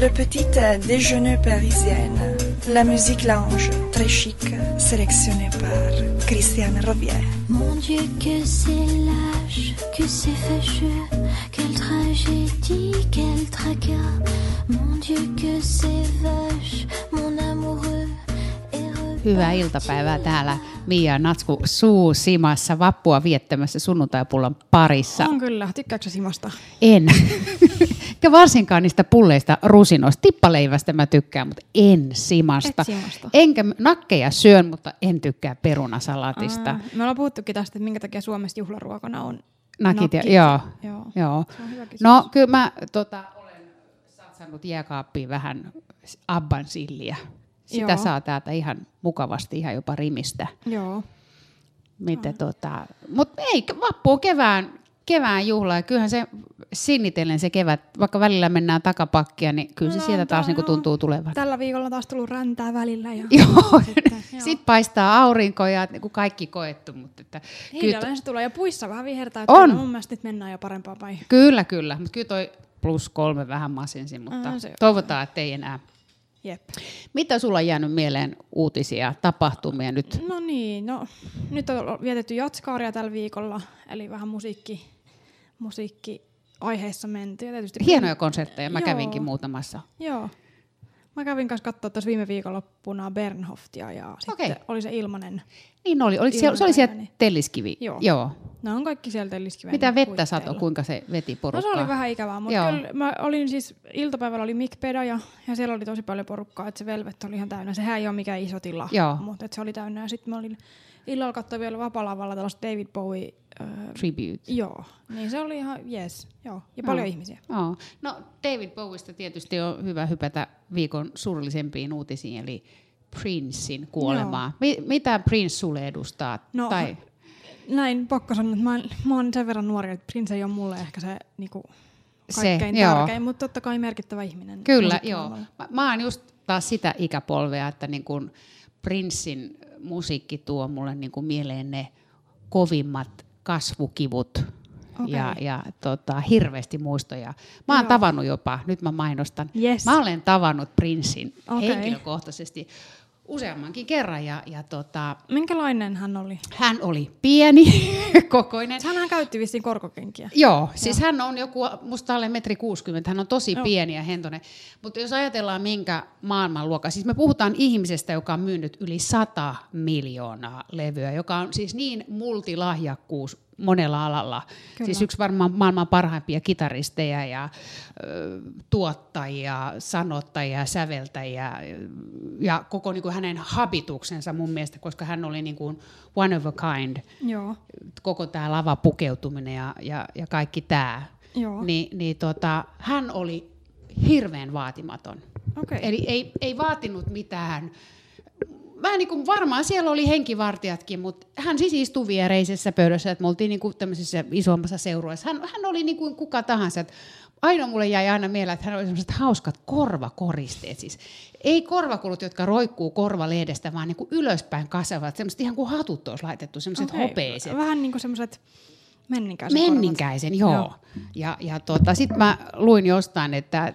Le petit déjeuner parisienne. La musique lounge, très chic, sélectionnée par Christiane Robier. Mon Dieu, que c'est lâche, que c'est fâcheux, quelle tragédie, quel tracas. Mon Dieu, que c'est vache, mon amoureux. Hyvää iltapäivää täällä Mia Natsku suu simassa vappua viettämässä sunnuntaipullon parissa. On kyllä. Tykkääksä Simasta? En. Eikä varsinkaan niistä pulleista rusinoista. Tippaleivästä mä tykkään, mutta en simasta. Simasta. Enkä nakkeja syön, mutta en tykkää perunasalatista. Aa, me ollaan puhuttukin tästä, että minkä takia Suomessa juhlaruokana on Nakit, ja, joo, Joo. joo. No kyllä mä tota, olen satsannut jääkaappiin vähän Abban silliä. Sitä Joo. saa täältä ihan mukavasti, ihan jopa rimistä. Joo. Miten, tota, mutta ei, vappu on kevään, kevään juhla ja kyllähän se sinnitellen se kevät, vaikka välillä mennään takapakkia, niin kyllä se No, sieltä taas niinku on- tuntuu tulevan. Tällä viikolla on taas tullut räntää välillä. Ja Joo, Sitten, joo. sitten paistaa aurinko ja niinku kaikki koettu, mutta että kyllä, Hiljalleen se tulee ja puissa vähän vihertää. On. Kyllä mun mielestä nyt mennään jo parempaan päin. kyllä, kyllä, mutta kyllä toi plus kolme vähän masensi, mutta on. toivotaan, että ei enää. Jep. Mitä sulla on jäänyt mieleen uutisia, tapahtumia nyt? No niin, no nyt on vietetty jatskaaria tällä viikolla, eli vähän musiikki, musiikki aiheessa menty. Ja tietysti Hienoja konsertteja, mä Joo. kävinkin muutamassa. Joo. Mä kävin kanssa katsoa tuossa viime viikonloppuna Bernhoftia ja sitten Okei. oli se ilmanen. Niin oli, oli siellä, se oli siellä. Telliskivi. Joo. Joo. Nämä on kaikki sieltä Telliskiven Mitä vettä puitteilla. sato, kuinka se veti No porukkaa? se oli vähän ikävää, mutta Joo. kyllä mä olin siis, iltapäivällä oli Mick Peda ja, ja siellä oli tosi paljon porukkaa, että se Velvet oli ihan täynnä. Sehän ei ole mikään iso tila, Joo. mutta että se oli täynnä. Ja sitten mä olin illalla katsoin vielä vapalavalla tällaista David Bowie, äh, Tribute. joo, niin se oli ihan yes, joo, ja paljon Joo. ihmisiä. Joo. No David Bowista tietysti on hyvä hypätä viikon surullisempiin uutisiin, eli Princein kuolemaa. Mi- mitä Prince sulle edustaa? No, tai, Näin pakko sanoa, että mä, oon- mä oon sen verran nuori, että Prince ei ole mulle ehkä se niinku, Se, kaikkein joo. tärkein, mutta totta kai merkittävä ihminen. kyllä, joo. Mä, mä oon just taas sitä ikäpolvea, että niin kun Princein musiikki tuo mulle niin kun mieleen ne kovimmat kasvukivut. Okei. Ja, ja tota, hirveästi muistoja. Mä oon Joo. tavannut jopa, nyt mä mainostan, Yes. mä olen tavannut Princein Okei. henkilökohtaisesti useammankin kerran. Ja, ja tota, Minkälainen hän oli? hän oli pieni, kokoinen. Hänhän käytti vissiin korkokenkiä. Joo, siis hän on joku, musta alle metri 60, hän on tosi Joo. pieni ja hentonen. Mutta jos ajatellaan minkä maailmanluokka, siis me puhutaan ihmisestä, joka on myynyt yli 100 miljoonaa levyä, joka on siis niin multilahjakkuus monella alalla. Kyllä. Kyllä. Siis yksi varmaan maailman parhaimpia kitaristeja ja ö, tuottajia, sanottajia, säveltäjiä ja koko niin kuin hänen habituksensa mun mielestä, koska hän oli niin kuin one of a kind Joo. koko tämä lava pukeutuminen ja, ja, ja kaikki tämä, Joo. niin, niin tota, hän oli hirveän vaatimaton. Okei. Eli ei, ei vaatinut mitään. Vähän niin kuin varmaan siellä oli henkivartijatkin, mutta hän siis istui viereisessä pöydässä, että me oltiin niin kuin tämmöisessä isommassa seurueessa. Hän, hän oli niin kuin kuka tahansa. Että ainoa mulle jäi aina mieleen, että hän oli sellaiset hauskat korvakoristeet. Siis ei korvakulut, jotka roikkuu korvalehdestä, vaan niin kuin ylöspäin kasavat. Semmoiset ihan kuin hatut olisi laitettu, semmoiset Okei. hopeiset. Vähän niin kuin semmoiset menninkäiset korvat. Menninkäisen, joo. Joo. joo. Ja, ja tota, sitten mä luin jostain, että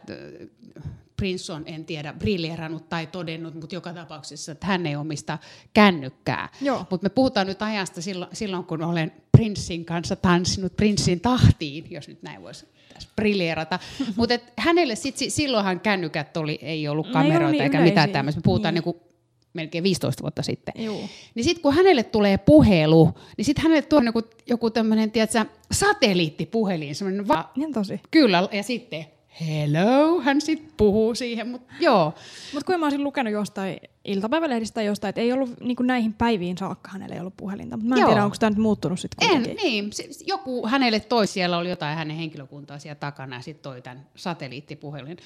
Prince on, en tiedä, briljerannut tai todennut, mutta joka tapauksessa, että hän ei omista kännykkää. Mutta me puhutaan nyt ajasta silloin, kun olen Princein kanssa tanssinut Princein tahtiin, jos nyt näin voisi tässä. Mutta hänelle sit, si- silloinhan kännykät oli, ei ollut ei ollut kameroita niin eikä mitään tämmöistä. Me puhutaan Niin. niin. niinku melkein 15 vuotta sitten. Juu. Niin sitten kun hänelle tulee puhelu, niin sitten hänelle tulee joku, joku tämmöinen, tiedätkö, satelliittipuhelin, semmoinen va- Ihan tosi. Kyllä, ja sitten hello, hän sitten puhuu siihen, mutta joo. Mutta kun mä olisin lukenut jostain iltapäivälehdistä tai jostain, että ei ollut niin näihin päiviin saakka hänellä ei ollut puhelinta. Mutta mä en Joo. tiedä, onko tämä nyt muuttunut sitten En, kuitenkin. niin, se- joku hänelle toi, siellä oli jotain hänen henkilökuntaa siellä takana ja sitten toi tämän satelliittipuhelin.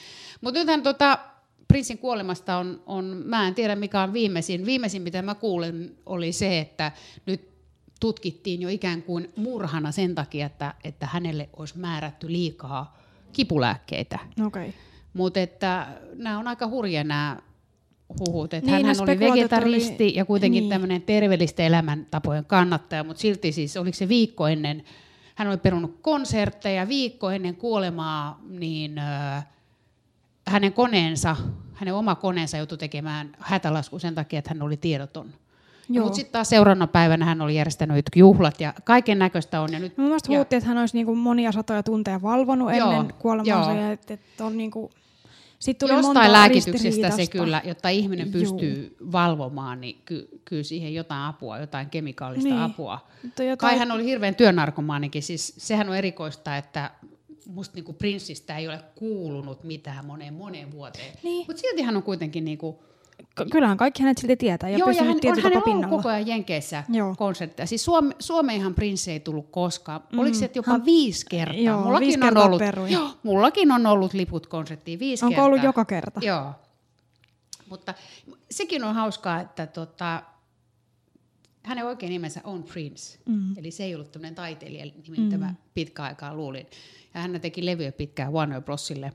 Mutta nythän tota, Prinssin kuolemasta on, on, mä en tiedä mikä on viimeisin. Viimeisin, mitä mä kuulen, oli se, että nyt tutkittiin jo ikään kuin murhana sen takia, että, että hänelle olisi määrätty liikaa kipulääkkeitä. Okay. Mutta että nämä on aika hurja nämä huhut. Että Niin, hän oli vegetaristi oli- ja kuitenkin niin. tämmöinen terveellisten elämäntapojen kannattaja, mutta silti siis oliko se viikko ennen, hän oli perunut konsertteja viikko ennen kuolemaa, niin äh, hänen koneensa, hänen oma koneensa joutui tekemään hätälasku sen takia, että hän oli tiedoton. Mutta sitten taas seuraavana päivänä hän oli järjestänyt juhlat ja kaiken näköistä on. Ja nyt, Mun mielestä puhuttiin, että hän olisi niinku monia satoja tunteja valvonut Joo, ennen kuolemaansa. joo. Ja että, että on niinku, sitten tuli monta Jostain lääkityksestä se kyllä, jotta ihminen Juu. pystyy valvomaan, niin ky- kyllä siihen jotain apua, jotain kemikaalista Niin. apua. Jotain- Kai hän oli hirveän työnarkomaanikin, siis sehän on erikoista, että musta niinku prinssistä ei ole kuulunut mitään moneen moneen vuoteen. Niin. Mutta silti hän on kuitenkin niinku, Kyllähän kaikki hänet silti tietää ja joo, ja hän, on, tietyllä on pinnalla. koko ajan Jenkeissä Joo. konsertteja. Siis Suome, Suomeenhan prinssi ei tullut koskaan. Mm. Oliko se jopa Hän- viisi kertaa? Joo, mullakin viisi on kertaa ollut, perui. joo, mullakin on ollut liput konserttiin viisi Onko kertaa. ollut joka kerta? Joo. Mutta sekin on hauskaa, että tota, hänen oikein nimensä on Prince. Mm. Eli se ei ollut tämmöinen taiteilija, nimi mm. pitkä aikaa luulin. Ja hän teki levyjä pitkään Warner Brosille.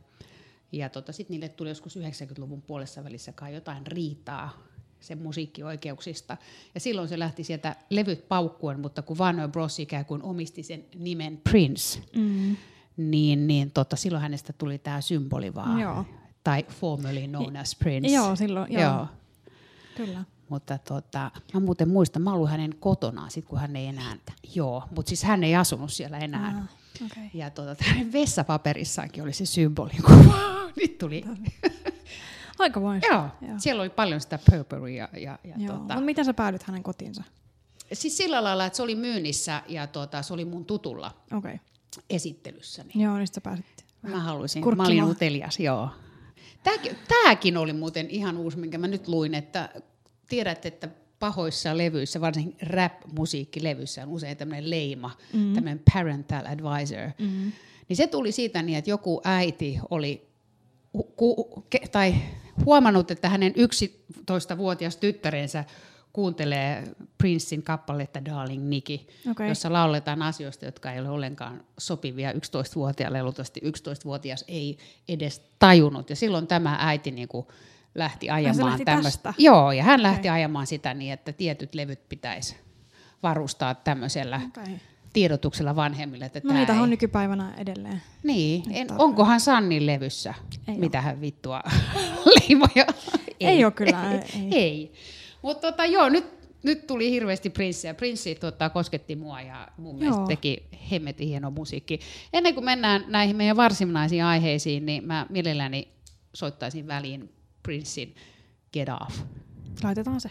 Ja tota, sitten niille tuli joskus 90-luvun puolessa välissä kai jotain riitaa sen musiikkioikeuksista. Ja silloin se lähti sieltä levyt paukkuen, mutta kun Warner Bros. ikään kuin omisti sen nimen Prince, Mm. niin, niin tota, silloin hänestä tuli tämä symboli vaan. Joo. Tai formerly known as Prince. Joo, silloin, joo. joo. Kyllä. Mutta tota, mä muuten muistan, mä olin hänen kotonaan, sit kun hän ei enää, joo, mutta siis hän ei asunut siellä enää. Ah, okay. Ja hänen vessapaperissaankin oli se symbolin kuva. Nyt tuli. Aika voin. joo, Joo. siellä oli paljon sitä purpurya. Ja, ja Joo. tota, Mutta miten sä päädyt hänen kotiinsa? siis sillä lailla, että se oli myynnissä ja tota, se oli mun tutulla. Okay. esittelyssäni. Joo, niin sä pääsit. Mä haluaisin, mä olin utelias, joo. Tääkin, tääkin oli muuten ihan uusi, minkä mä nyt luin, että tiedät, että pahoissa levyissä, varsinkin rap-musiikkilevyissä on usein tämmöinen leima, mm. tämmöinen parental advisor. Mm. Niin se tuli siitä niin, että joku äiti oli ku, ke, tai huomannut, että hänen 11-vuotias tyttärensä kuuntelee Princein kappaletta Darling Nikki, Okei. jossa lauletaan asioista, jotka ei ole ollenkaan sopivia 11-vuotiaalle. Ja luultavasti 11-vuotias ei edes tajunnut. Ja silloin tämä äiti niin kuin lähti ajamaan lähti tämmöistä. tästä? Joo, ja hän lähti Okei. ajamaan sitä niin, että tietyt levyt pitäisi varustaa tämmöisellä Okay. tiedotuksella vanhemmille. Että No niitä ei... on nykypäivänä edelleen. Niin, en, onkohan Sannin levyssä Ei mitähän vittua leimoja? Ei oo kyllä, ei- ei. ei. Mutta tota, joo, nyt, nyt tuli hirveästi prinssiä. Prinssi tota, kosketti mua ja mun mielestä Joo. teki hemmetin hieno musiikki. Ennen kuin mennään näihin meidän varsinaisiin aiheisiin, niin mä mielelläni soittaisin väliin Prinssin Get Off. Laitetaan se.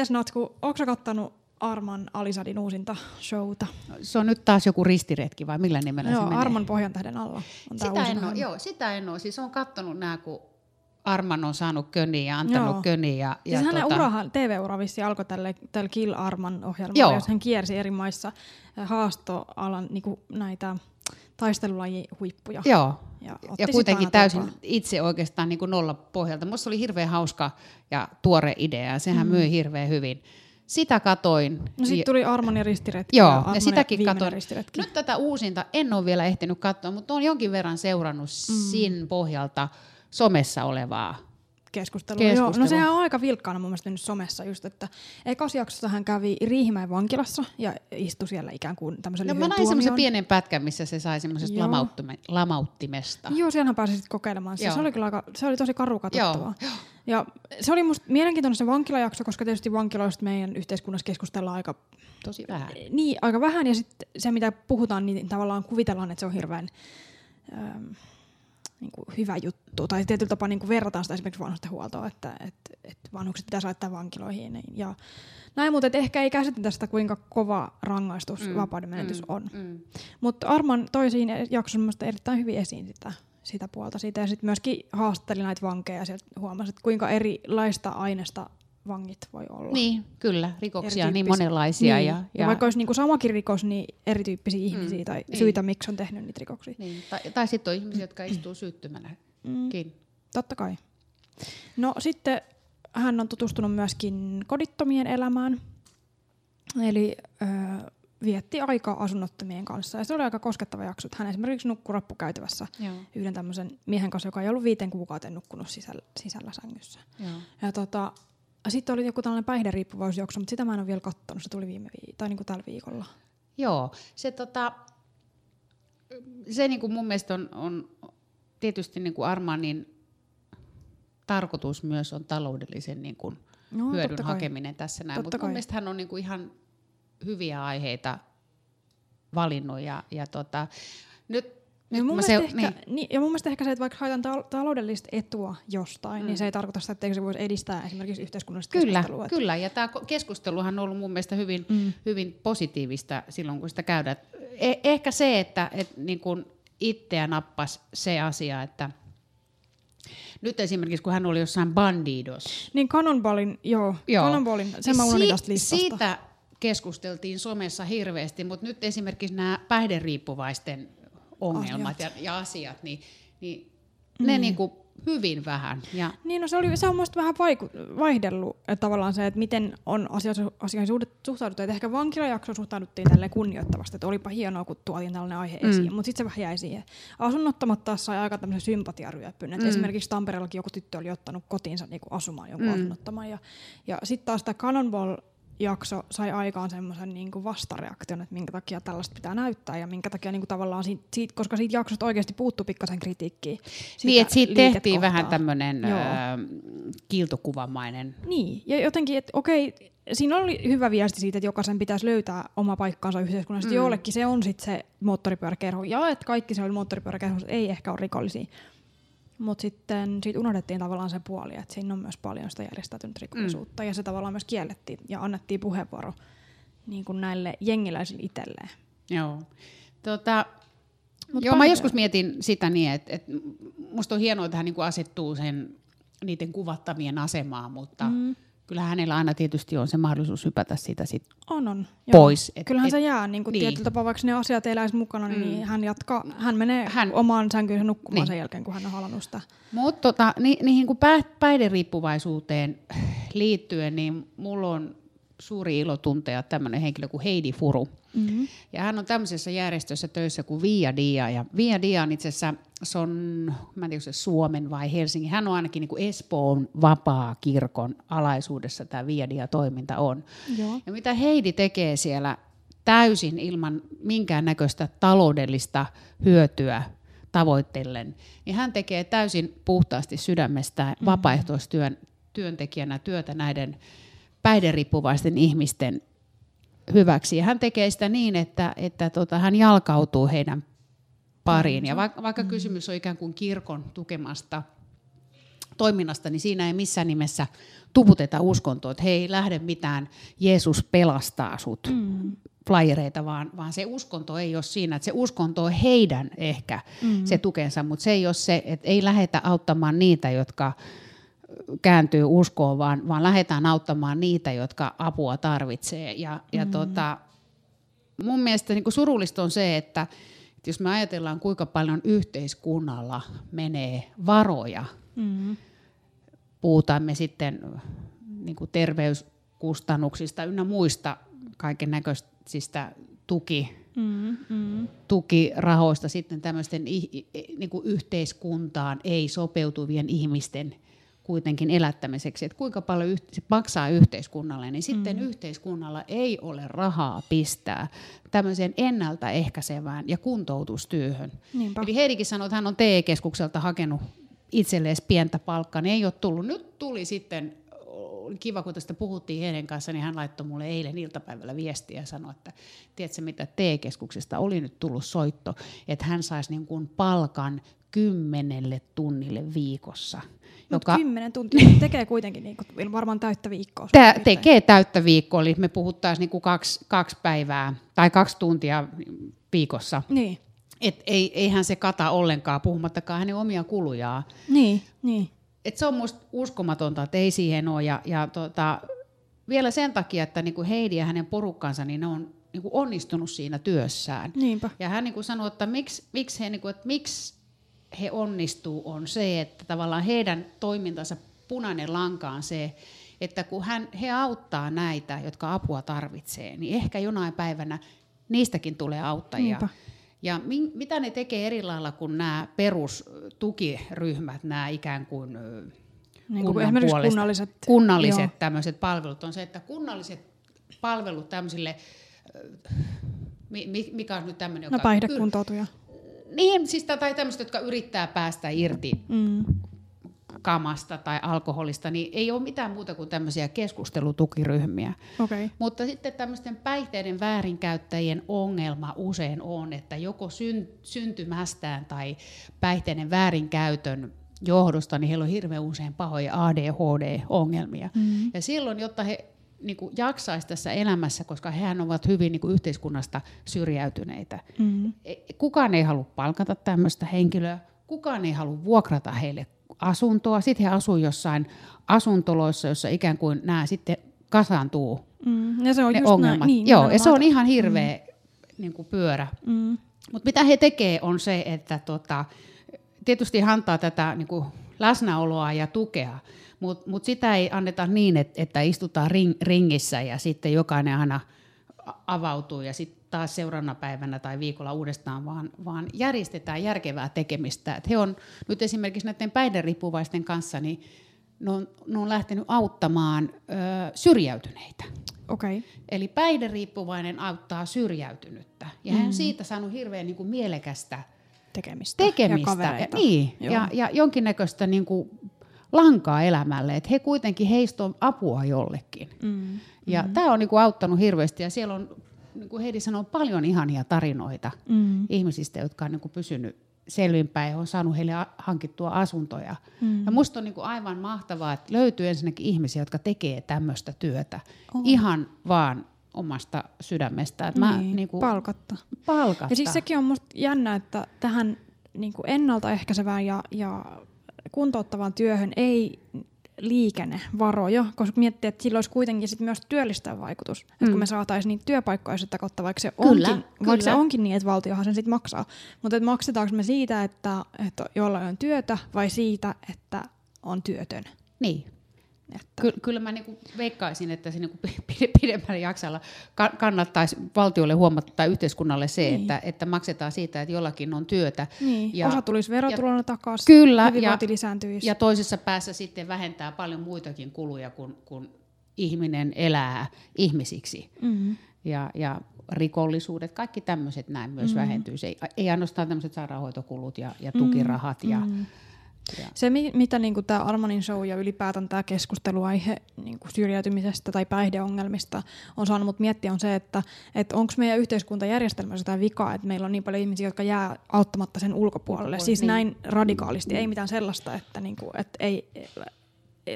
Mitäs Natsku, onko sä kattanut Arman Alisadin uusinta showta? Se on nyt taas joku ristiretki vai millä nimellä Joo, se menee? Arman pohjan tähden alla. On Sitä en, ole, joo, sitä en ole. Siis on kattonut nämä, kun Arman on saanut köniä ja antanut Joo. köniä. Ja, Siis ja hänen tota, urahan, TV-ura vissi alkoi tälle, tälle Kill Arman ohjelmalla, Joo. jos hän kiersi eri maissa äh, haastoalan niin näitä taistelulajihuippuja. Joo. Ja, Ja kuitenkin täysin turpaa. itse oikeastaan niin kuin nolla pohjalta. Minusta oli hirveän hauska ja tuore idea ja sehän mm. myi hirveän hyvin. Sitä katoin. No Ja- sitten tuli Arman ja ristiretki. Joo, Arman ja sitäkin katsoin. ristiretki. Nyt tätä uusinta en ole vielä ehtinyt katsoa, mutta olen jonkin verran seurannut mm. sin pohjalta somessa olevaa. Keskustelua. Joo, Keskustelua. no sehän on aika vilkkaana mun mielestä nyt somessa just, että ekas jaksossa hän kävi Riihimäen vankilassa ja istui siellä ikään kuin tämmöisen No, mä näin semmoisen pienen pätkän, missä se sai semmoisesta Joo. lamauttime- lamauttimesta. Joo, siellä hän pääsi sitten kokeilemaan. Se, Joo. se, oli kyllä aika, se oli tosi karu katsottavaa. Joo, Ja se oli musta mielenkiintoinen se vankilajakso, koska tietysti vankiloista meidän yhteiskunnassa keskustellaan aika, Tosi vähän. niin, aika vähän. Ja sitten se, mitä puhutaan, niin tavallaan kuvitellaan, että se on hirveän ähm, niin kuin hyvä juttu. Tai tietyllä tapaa niin kuin verrataan sitä esimerkiksi vanhustenhuoltoa, että, että, että vanhukset pitäisi laittaa vankiloihin. Niin- Ja näin, mutta ehkä ei käsitetä sitä, kuinka kova rangaistus, mm, vapauden menetys mm, on. Mm. Mutta Arman toi siinä jaksossa erittäin hyvin esiin sitä, sitä puolta siitä. Ja sitten myöskin haastatteli näitä vankeja ja sieltä huomasi, että kuinka erilaista aineesta vangit voi olla. Niin, kyllä. Rikoksia on niin monenlaisia. Niin. Ja, ja, ja, vaikka olisi niinku samakin rikos, niin erityyppisiä ihmisiä Mm, tai niin. syitä, miksi on tehnyt niitä rikoksia. niin. Tai, tai sitten on ihmisiä, jotka istuu syyttömänäkin. Mm, totta kai. No sitten hän on tutustunut myöskin kodittomien elämään. Eli ö, vietti aikaa asunnottomien kanssa. Ja se oli aika koskettava jakso. että Hän esimerkiksi nukkui rappukäytävässä Joo. yhden tämmöisen miehen kanssa, joka ei ollut viiteen kuukauteen nukkunut sisällä, sisällä sängyssä. Joo. Ja tota, sitten oli joku tällainen päihderiippuvausjakso, mutta sitä mä en ole vielä kattonut. Se tuli viime vi- tai niinku tällä viikolla. Joo, se, tota, se niin kuin mun mielestä on, on tietysti niin kuin Armanin tarkoitus myös on taloudellisen niin kuin No, hyödyn hakeminen tässä näin, mutta mun mielestä hän on niin kuin ihan hyviä aiheita valinnut ja, ja tota, nyt Ja mun, se- ehkä, niin. ja mun mielestä ehkä se, että vaikka haetaan tal- taloudellista etua jostain, mm. niin se ei tarkoita sitä, etteikö se voisi edistää esimerkiksi yhteiskunnallista Kyllä, keskustelua. että- kyllä. Ja tämä keskusteluhan on ollut mun mielestä hyvin, mm. hyvin positiivista silloin, kun sitä käydään. Eh- ehkä se, että et niin kun itseä nappas se asia, että nyt esimerkiksi kun hän oli jossain Bandidos. Niin Cannonballin, joo, joo. Cannonballin, sen mä niin unohdin si- tästä listasta. Siitä keskusteltiin somessa hirveästi, mutta nyt esimerkiksi nämä päihderiippuvaisten ongelmat ja, ja asiat, niin, niin mm. ne niin kuin hyvin vähän. Ja Niin, no se, oli, se on musta vähän vaiku, vaihdellut että tavallaan se, että miten on asio- asioihin suhtauduttu. Että ehkä vankilajakso suhtauduttiin tälle kunnioittavasti, että olipa hienoa, kun tuotiin tällainen aihe Mm. esiin, mutta sitten se vähän jäi siihen. Asunnottomat taas sai aika tämmöisen sympatiaryöpyn. Mm. Esimerkiksi Tampereellakin joku tyttö oli ottanut kotiinsa niinku asumaan jonkun mm. asunnottoman. Ja, ja sitten taas tämä Cannonball jakso sai aikaan semmoisen niinku vastareaktion, että minkä takia tällaista pitää näyttää ja minkä takia niinku tavallaan siitä, siitä, koska siitä jaksosta oikeasti puuttuu pikkasen kritiikkiä. niin, että siitä tehtiin vähän tämmöinen kiiltokuvamainen. Niin, ja jotenkin, että okei, siinä oli hyvä viesti siitä, että jokaisen pitäisi löytää oma paikkansa yhteiskunnassa. Mm. Jollekin se on sitten se moottoripyöräkerho, ja että kaikki se oli moottoripyöräkerho, ei ehkä ole rikollisia. Mutta sitten siitä unohdettiin tavallaan se puoli, että siinä on myös paljon sitä järjestäytynyt rikollisuutta, mm. ja se tavallaan myös kiellettiin ja annettiin puheenvuoro niin kuin näille jengiläisille itselleen. Joo. Tota, Mut joo, mä joskus mietin sitä niin, että, että musta on hienoa, että hän niin asettuu sen niiden kuvattavien asemaan, mutta mm. Kyllä hänellä aina tietysti on se mahdollisuus hypätä siitä sit On, on. Pois, et- Kyllähän et- se jää niin kuin niin. niin. tietyllä tapaa, vaikka ne asiat eläisi mukana, mm. niin hän jatkaa, hän menee Hän- omaan sänkyynsä nukkumaan Niin. niin. sen jälkeen, kun hän on halannut sitä. Mutta tota, ni, niihin kun pä, päihderiippuvaisuuteen liittyen, niin mulla on suuri ilo tuntea tämmöinen henkilö kuin Heidi Furu. Mm-hmm. Ja hän on tämmöisessä järjestössä töissä kuin Via Dia. Ja Via Dia on itse asiassa, se on, mä en tiedä, se Suomen vai Helsingin. Hän on ainakin niin kuin Espoon vapaa-kirkon alaisuudessa tämä Via Dia-toiminta on. Joo. Ja mitä Heidi tekee siellä täysin ilman minkäännäköistä taloudellista hyötyä tavoittellen, niin hän tekee täysin puhtaasti sydämestään vapaaehtoistyön työntekijänä työtä näiden päihderiippuvaisten ihmisten hyväksi. Ja hän tekee sitä niin, että, että tota, hän jalkautuu heidän pariin. Ja vaikka, vaikka kysymys on ikään kuin kirkon tukemasta toiminnasta, niin siinä ei missään nimessä tuputeta uskontoa, että hei, lähde mitään, Jeesus pelastaa sut mm. flyereita, vaan, vaan se uskonto ei ole siinä, että se uskonto on heidän ehkä mm. se tukensa, mutta se ei ole se, että ei lähetä auttamaan niitä, jotka kääntyy uskoon, vaan, vaan lähdetään auttamaan niitä, jotka apua tarvitsee. Ja, ja mm. tota, mun mielestä niin surullista on se, että, että jos me ajatellaan, kuinka paljon yhteiskunnalla menee varoja, Mm. puhutaan me sitten niin terveyskustannuksista ynnä muista kaiken näköisistä tuki, Mm, mm. tukirahoista sitten tämmöisten niin yhteiskuntaan ei sopeutuvien ihmisten kuitenkin elättämiseksi, että kuinka paljon se maksaa yhteiskunnalle, niin sitten mm. yhteiskunnalla ei ole rahaa pistää tämmöiseen ennaltaehkäisevään ja kuntoutustyöhön. Niinpä. Eli Heidikin sanoi, että hän on TE-keskukselta hakenut itselleen pientä palkkaa, niin ei ole tullut. Nyt tuli sitten, oli kiva kun tästä puhuttiin Heiden kanssa, niin hän laittoi mulle eilen iltapäivällä viestiä ja sanoi, että tiedätkö mitä TE-keskuksesta oli nyt tullut soitto, että hän saisi niin kuin palkan kymmenelle tunnille viikossa. Joka kymmenen tuntia tekee kuitenkin niin kuin, varmaan täyttä viikkoa. tää tekee täyttä viikkoa, eli me puhuttaisiin niin kuin kaksi, kaksi päivää tai kaksi tuntia viikossa. Niin, Et ei, eihän se kata ollenkaan, puhumattakaan hänen omia kulujaan. niin, niin. Et se on musta uskomatonta, että ei siihen ole. Ja, ja tota, vielä sen takia, että niinku Heidi ja hänen porukkansa, niin ne on niinku onnistunut siinä työssään. Niinpä. Ja hän niinku sanoi, että miksi, miksi, he, niinku, että miksi he onnistuu, on se, että tavallaan heidän toimintansa punainen lanka on se, että kun hän, he auttaa näitä, jotka apua tarvitsee, niin ehkä jonain päivänä niistäkin tulee auttajia. Niinpä. Ja min, mitä ne tekee eri lailla kuin nämä perustukiryhmät, nämä ikään kuin Niin kuin esimerkiksi puolesta. kunnalliset. kunnalliset tämmöiset palvelut on se, että kunnalliset palvelut tämmöisille, mi- mi- mikä on nyt tämmöinen, No joka... päihdekuntoutuja. Niin, siis, tai tämmöiset, jotka yrittää päästä irti Mm. kamasta tai alkoholista, niin ei ole mitään muuta kuin tämmöisiä keskustelutukiryhmiä. Okay. Mutta sitten tämmöisten päihteiden väärinkäyttäjien ongelma usein on, että joko syn, syntymästään tai päihteiden väärinkäytön johdosta, niin heillä on hirveän usein pahoja ADHD-ongelmia. Mm. Ja silloin, jotta he niin kuin jaksaisi tässä elämässä, koska hehän ovat hyvin niin kuin yhteiskunnasta syrjäytyneitä. Mm. Kukaan ei halua palkata tämmöistä henkilöä, kukaan ei halua vuokrata heille asuntoa. Sitten he asuvat jossain asuntoloissa, jossa ikään kuin nämä sitten kasaantuu Mm. Ja se on ne just ongelmat. Näin, niin, Joo, ja se on ihan hirveä mm. niin kuin pyörä. Mm. Mutta mitä he tekee on se, että tota, tietysti he antaa tätä niin kuin läsnäoloa ja tukea, mutta mut sitä ei anneta niin, että, että istutaan ring, ringissä ja sitten jokainen aina avautuu ja sitten taas seuraavana päivänä tai viikolla uudestaan, vaan, vaan järjestetään järkevää tekemistä. Et he on nyt esimerkiksi näiden päihderiippuvaisten kanssa, niin ne on, ne on lähtenyt auttamaan ö, syrjäytyneitä. Okei. Okay. Eli päihderiippuvainen auttaa syrjäytynyttä. Ja hän on siitä saanut hirveän niin kuin mielekästä Tekemistä. tekemistä. Ja kavereita. niin, Joo. ja, ja jonkinnäköistä niin kuin lankaa elämälle. Että he kuitenkin, heistä on apua jollekin. Mm. Ja mm. tämä on niin kuin auttanut hirveästi. Ja siellä on, niin kuin Heidi sanoi, paljon ihania tarinoita Mm. ihmisistä, jotka on niin kuin pysynyt selvinpäin ja on saanut heille hankittua asuntoja. Mm. Ja musta on niin kuin aivan mahtavaa, että löytyy ensinnäkin ihmisiä, jotka tekee tämmöistä työtä On. ihan vaan omasta sydämestä. Mä, Niin, niin kuin, palkatta. palkatta. Ja siis sekin on musta jännä, että tähän niin kuin ennaltaehkäisevään ja, ja kuntouttavaan työhön ei liikenne varoja, koska miettii, että sillä olisi kuitenkin sit myös työllistävä vaikutus. Mm. Että kun me saataisiin niitä työpaikkoja sitä kautta, vaikka se, Kyllä, onkin, kyllä. vaikka se onkin niin, että valtiohan sen sitten maksaa. Mutta että maksetaanko me siitä, että, että jollain on työtä vai siitä, että on työtön? Niin. Että, Ky- kyllä mä niinku veikkaisin, että se niinku pide- pidemmällä jaksalla ka- kannattaisi valtiolle huomata tai yhteiskunnalle se, Niin. että, että maksetaan siitä, että jollakin on työtä. niin, Ja- osa tulisi verotulona takaisin, Kyllä, ja- lisääntyisi. Ja toisessa päässä sitten vähentää paljon muitakin kuluja, kun, kun ihminen elää ihmisiksi. mm. Ja, ja rikollisuudet, kaikki tämmöiset näin myös mm. vähentyy. Ei, ei ainoastaan tämmöiset sairaanhoitokulut ja, ja tukirahat. Ja, Mm. Ja, Se, mi- mitä niinku tämä Armanin show ja ylipäätään tämä keskusteluaihe niinku syrjäytymisestä tai päihdeongelmista on saanut mut miettiä on se, että et onko meidän yhteiskuntajärjestelmässä jotain vikaa, että meillä on niin paljon ihmisiä, jotka jää auttamatta sen ulkopuolelle. Ulkopuolelle, Siis niin. näin radikaalisti, ei mitään sellaista, että niinku, et ei,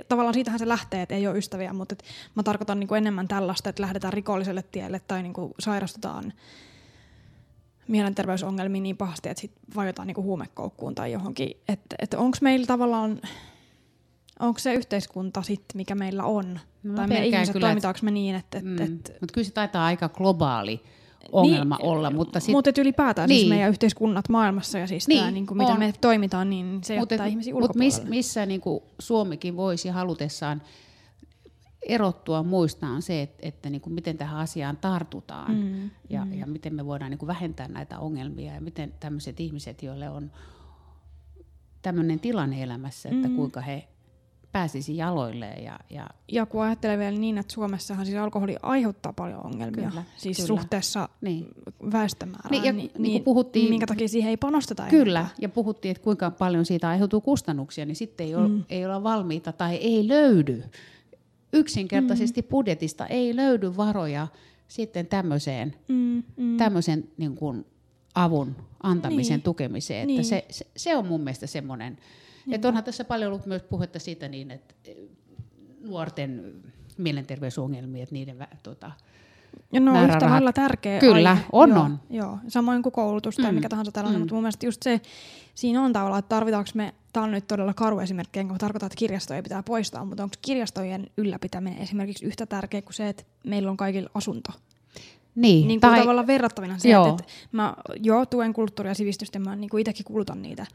tavallaan siitähän se lähtee, että ei ole ystäviä, mutta et mä tarkoitan niinku enemmän tällaista, että lähdetään rikolliselle tielle tai niinku sairastutaan mielenterveysongelmiin niin pahasti, että sit vajotaan niinku huumekoukkuun tai johonkin. Että et onko meillä tavallaan, onko se yhteiskunta sit, mikä meillä on? No tai me ihmiset, kyllä, toimitaanko me niin, että... Et, mm, et, mutta kyllä se taitaa aika globaali ongelma niin, olla. Mutta sit, Mutta et ylipäätään niin. siis Niin. meidän yhteiskunnat maailmassa ja siis Niin, tää, niin kuin, miten on. me toimitaan, niin se Mut jättää et- ihmisiä mut ulkopuolelle. miss, missä niin kuin Suomikin voisi halutessaan erottua muista on se, että, että niin kuin miten tähän asiaan tartutaan Mm, ja, ja miten me voidaan niin kuin vähentää näitä ongelmia ja miten tämmöiset ihmiset, joille on tämmöinen tilanne elämässä, että Mm. kuinka he pääsisi jaloilleen ja, ja Ja kun ajattelee vielä niin, että Suomessahan siis alkoholi aiheuttaa paljon ongelmia, Kyllä, siis kyllä. suhteessa niin. väestömäärään, Niin, ja niin, niin kuin puhuttiin- minkä takia siihen ei panosteta Kyllä, enempää. ja puhuttiin, että kuinka paljon siitä aiheutuu kustannuksia, niin sitten ei, ole, Mm. ei olla valmiita tai ei löydy. Yksinkertaisesti Mm. budjetista ei löydy varoja sitten tämmöiseen, Mm, mm. tämmöisen niin kuin avun antamisen Niin. tukemiseen. Että Niin. se, se, se on mun mielestä semmoinen, että onhan tässä paljon ollut myös puhetta siitä niin, että eh, nuorten mielenterveysongelmia, että niiden tota, Ja ne on yhtä lailla tärkeä Kyllä, aihe. on, joo, on. Joo, samoin kuin koulutus tai Mm, mikä tahansa tällainen, mm. mutta mun mielestä just se, siinä on tavallaan, että tarvitaanko me, tämä on nyt todella karu esimerkki, enkä tarkoita, että kirjastoja pitää poistaa, mutta onko kirjastojen ylläpitäminen esimerkiksi yhtä tärkeä kuin se, että meillä on kaikilla asunto? niin, Niin kuin tai, tavallaan verrattavina se, Joo. että, että mä joo tuen kulttuuria ja sivistystä, mä niin kuin itsekin kulutan niitä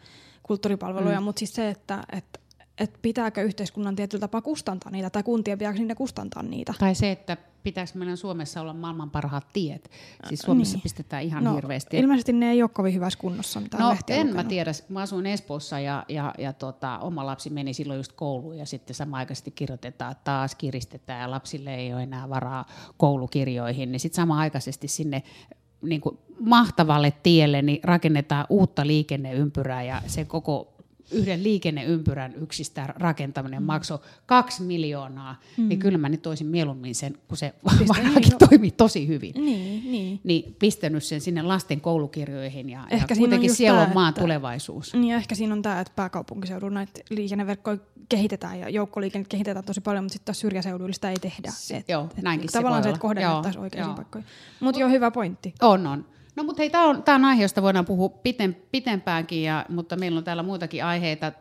kulttuuripalveluja, mm. mutta siis se, että, että, että pitääkö yhteiskunnan tietyllä tapaa kustantaa niitä, tai kuntien pitääkö niitä kustantaa niitä. Tai se, että pitäisikö meidän Suomessa olla maailman parhaat tiet. Siis Suomessa Niin. pistetään ihan no, hirveästi. Ilmeisesti ne ei ole kovin hyvässä kunnossa, mitä No en mä lukenut. tiedä. Mä asuin Espoossa ja, ja, ja tota, oma lapsi meni silloin just kouluun ja sitten samaaikaisesti kirjoitetaan, että taas kiristetään ja lapsille ei ole enää varaa koulukirjoihin. Niin sitten samaaikaisesti sinne niin kuin mahtavalle tielle niin rakennetaan uutta liikenneympyrää ja se koko yhden liikenneympyrän yksistään rakentaminen maksoi kaksi miljoonaa, mm. niin kyllä mä nyt toisin mieluummin sen, kun se vanhakin niin, toimii tosi hyvin. Niin, niin. Niin pistänyt sen sinne lasten koulukirjoihin ja, Ehkä ja siinä on kuitenkin just siellä tää, on maan että- tulevaisuus. Niin ehkä siinä on tämä, että pääkaupunkiseudun näitä liikenneverkkoja kehitetään ja joukkoliikennettä kehitetään tosi paljon, mutta sitten taas syrjäseuduilla sitä ei tehdä. Et, joo, näinkin se Tavallaan se, että kohdennettaisiin oikeisiin joo. paikkoihin. Mutta joo, hyvä pointti. On, on. No mutta hei, tämä on, tää on aihe, josta voidaan puhua piten, pitempäänkin, ja, mutta meillä on täällä muitakin aiheita.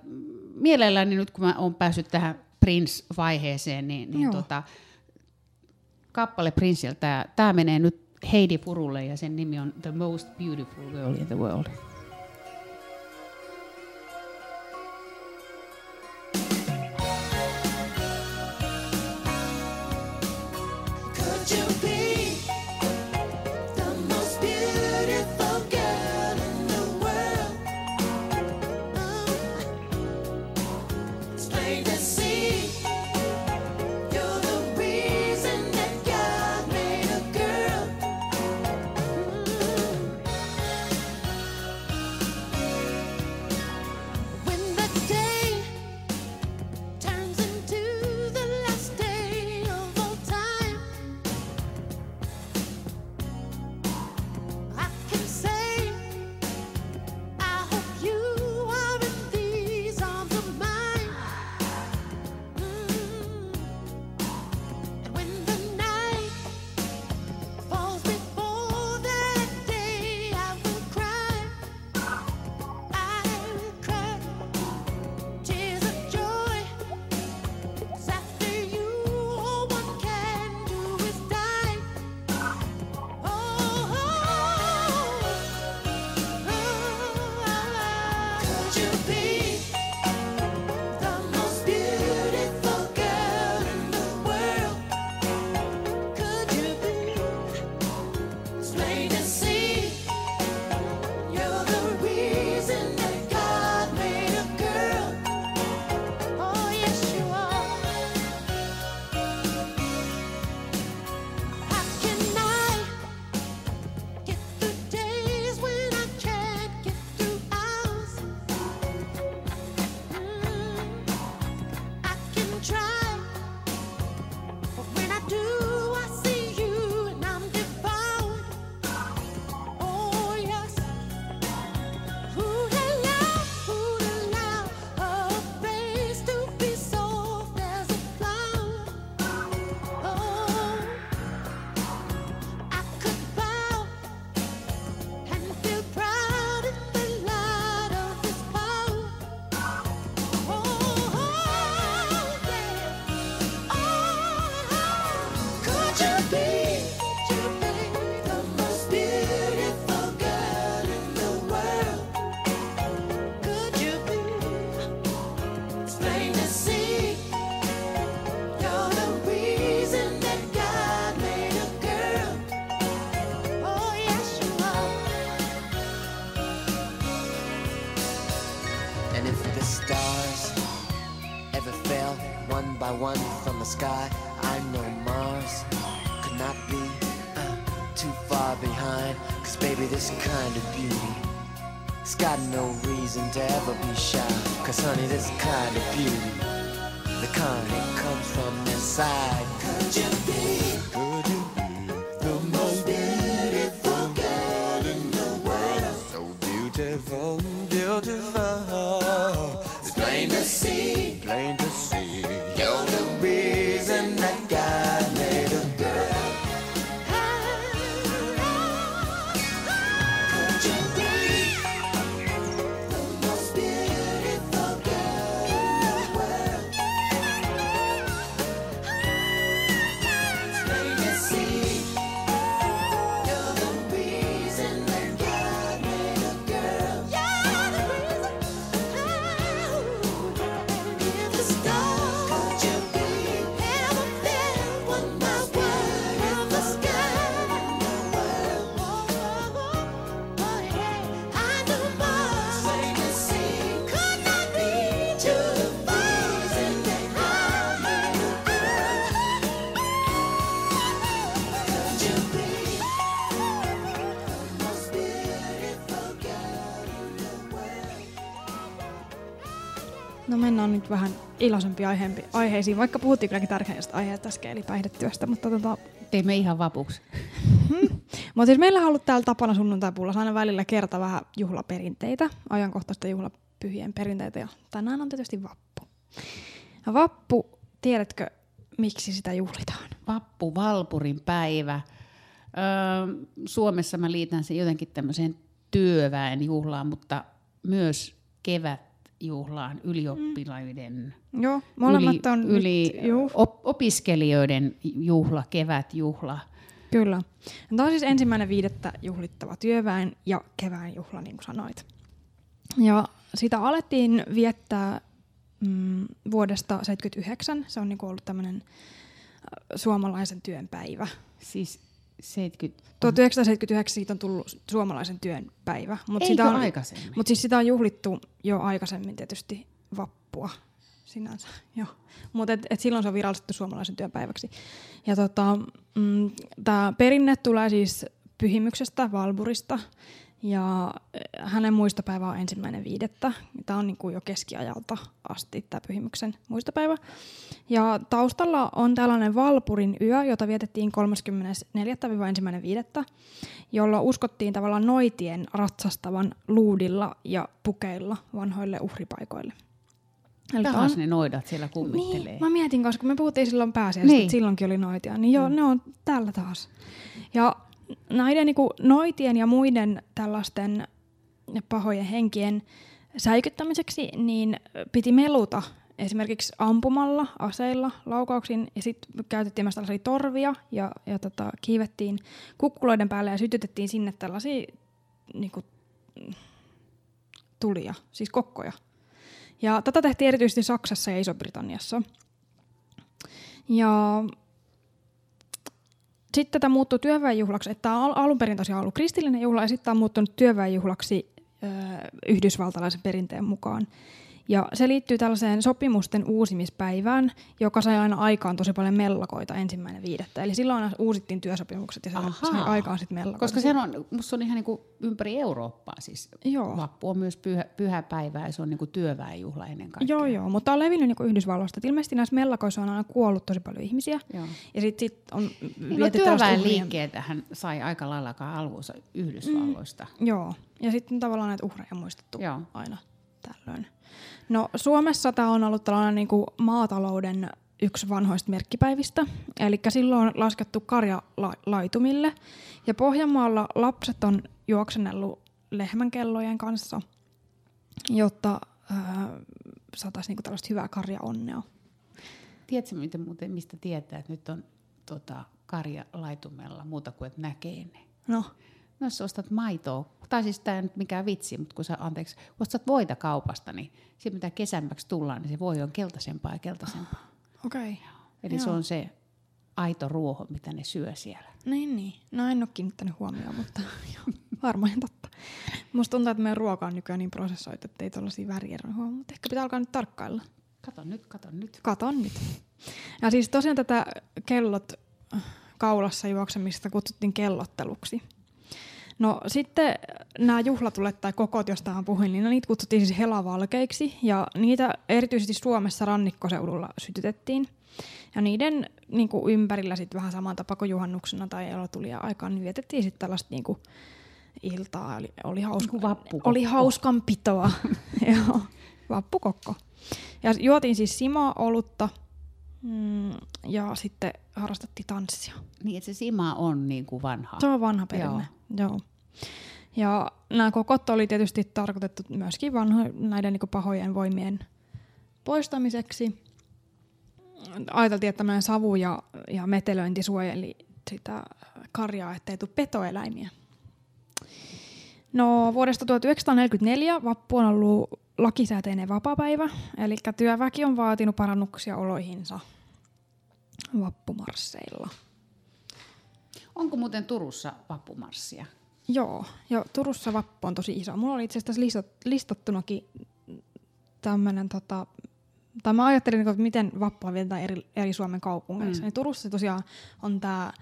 Mielelläni nyt, kun mä oon päässyt tähän Prince-vaiheeseen, niin, niin Joo. tota, kappale Princeiltä, tämä menee nyt Heidi Furulle, ja sen nimi on The Most Beautiful Girl in the World. Sky, I know Mars could not be uh, too far behind. Cause baby, this kind of beauty, it's got no reason to ever be shy. Cause honey, this kind of beauty, the kind that comes from inside. Could you be nyt vähän iloisempi aiheempi, aiheisiin, vaikka puhuttiin kylläkin tärkeästä aiheesta äsken, eli päihdetyöstä, mutta tota, Teimme ihan vapuksi. Mutta siis meillä on ollut täällä tapana sunnuntaipullassa aina välillä kerta vähän juhlaperinteitä, ajankohtaista juhlapyhien perinteitä, ja tänään on tietysti vappu. Ja vappu, tiedätkö, miksi sitä juhlitaan? Vappu, Valpurin päivä. Öö, Suomessa mä liitän sen jotenkin tämmöiseen työväen juhlaan, mutta myös kevätjuhlaan, ylioppilaiden, Joo, molemmat yli, on yli nyt, juu, op, opiskelijoiden juhla, kevätjuhla. Kyllä. Tämä on siis ensimmäinen viidettä juhlittava työväen ja kevään juhla, niin kuin sanoit. Ja sitä alettiin viettää mm, vuodesta 1979. Se on niin ollut tämmöinen suomalaisen työn päivä. Siis 70... 1979 siitä on tullut suomalaisen työn päivä. Mutta Eikö sitä on, aikaisemmin? Mutta siis sitä on juhlittu jo aikaisemmin tietysti vappua sinänsä. Mutta et, et silloin se on virallistettu suomalaisen työn päiväksi. Ja tota, mm, tämä perinne tulee siis pyhimyksestä, Valburista. Ja eh, hänen muistopäivä on ensimmäinen viidettä. Tämä on niinku jo keskiajalta asti tämä pyhimyksen muistopäivä. Ja taustalla on tällainen Valpurin yö, jota vietettiin 34-1.5., jolla uskottiin tavallaan noitien ratsastavan luudilla ja pukeilla vanhoille uhripaikoille. Eli Tahas ne noidat siellä kummittelee. niin, mä mietin, koska me puhuttiin silloin pääsiäisestä, Niin. niin. että silloinkin oli noitia, niin joo, mm. ne on täällä taas. Ja näiden niin kuin, noitien ja muiden tällaisten pahojen henkien säikyttämiseksi, niin piti meluta esimerkiksi ampumalla, aseilla, laukauksin, ja sitten käytettiin myös tällaisia torvia, ja, ja tota, kiivettiin kukkuloiden päälle ja sytytettiin sinne tällaisia niin kuin, tulia, siis kokkoja. Ja tätä tehtiin erityisesti Saksassa ja Iso-Britanniassa. Ja sitten tätä muuttui työväenjuhlaksi, että tämä on al- alun perin tosiaan ollut kristillinen juhla ja sitten tämä on muuttunut työväenjuhlaksi yhdysvaltalaisen perinteen mukaan. Ja se liittyy tällaiseen sopimusten uusimispäivään, joka sai aina aikaan tosi paljon mellakoita ensimmäinen viidettä. Eli silloin aina uusittiin työsopimukset ja se Ahaa. sai aikaan sitten mellakoita. Koska se on, musta on ihan niinku ympäri Eurooppaa siis. Joo. Vappu on myös pyhä, pyhä päivä ja se on niinku työväenjuhla ennen kaikkea. Joo, joo, mutta on levinnyt niin Yhdysvalloista. Et ilmeisesti näissä mellakoissa on aina kuollut tosi paljon ihmisiä. Joo. Ja sitten sit on Niin no, työväenliikkeetähän sai aika lailla alkuunsa Yhdysvalloista. Mm. Joo, ja sitten tavallaan näitä uhreja muistettu Joo. aina tällöin. No Suomessa tämä on ollut tällainen niin kuin maatalouden yksi vanhoista merkkipäivistä. Eli silloin on laskettu karja la- laitumille. Ja Pohjanmaalla lapset on juoksennellut lehmänkellojen kanssa, jotta äh, saataisiin niin tällaista hyvää karjaonnea. Tiedätkö miten, muuten, mistä tietää, että nyt on tota, karja laitumella muuta kuin että näkee ne? No, No jos ostat maitoa, tai siis tämä ei nyt mikään vitsi, mutta kun sä, anteeksi, kun ostat voita kaupasta, niin sitten mitä kesämmäksi tullaan, niin se voi on keltaisempaa ja keltaisempaa. okei. Okay. Eli se on se aito ruoho, mitä ne syö siellä. Niin, niin. No en ole kiinnittänyt huomioon, mutta joo, varmaan totta. Musta tuntuu, että meidän ruoka on nykyään niin prosessoitu, että ei tuollaisia värieroja huomaa, mutta ehkä pitää alkaa nyt tarkkailla. Kato nyt, kato nyt. Katon nyt. Ja siis tosiaan tätä kellot kaulassa juoksemista kutsuttiin kellotteluksi. No sitten nämä juhlatulet tai kokot, joista hän puhuin, niin niitä kutsuttiin siis helavalkeiksi ja niitä erityisesti Suomessa rannikkoseudulla sytytettiin. Ja niiden niin kuin ympärillä sitten vähän saman tapa kuin juhannuksena tai elotulia aikaan, niin vietettiin sitten tällaista niin kuin iltaa. Oli, oli, hauska, Niin kuin vappukokko. oli hauskanpitoa. Joo, vappukokko. Ja juotiin siis simoa, olutta mm, ja sitten harrastettiin tanssia. Niin, että se sima on niin kuin vanha. Se on vanha perinne. Joo. Joo. Ja nämä kokot oli tietysti tarkoitettu myöskin vanho, näiden niin pahojen voimien poistamiseksi. Ajateltiin, että tämmöinen savu ja, ja metelöinti suojeli sitä karjaa, ettei tule petoeläimiä. No vuodesta 1944 vappu on ollut lakisääteinen vapaapäivä, eli työväki on vaatinut parannuksia oloihinsa vappumarsseilla. Onko muuten Turussa vappumarssia? Joo, ja Turussa vappu on tosi iso. Mulla oli itse asiassa listat, listattunakin tämmöinen, tota, tai mä ajattelin, että miten vappua vietetään eri, eri Suomen kaupungeissa. Mm. Niin Turussa tosiaan on tämä,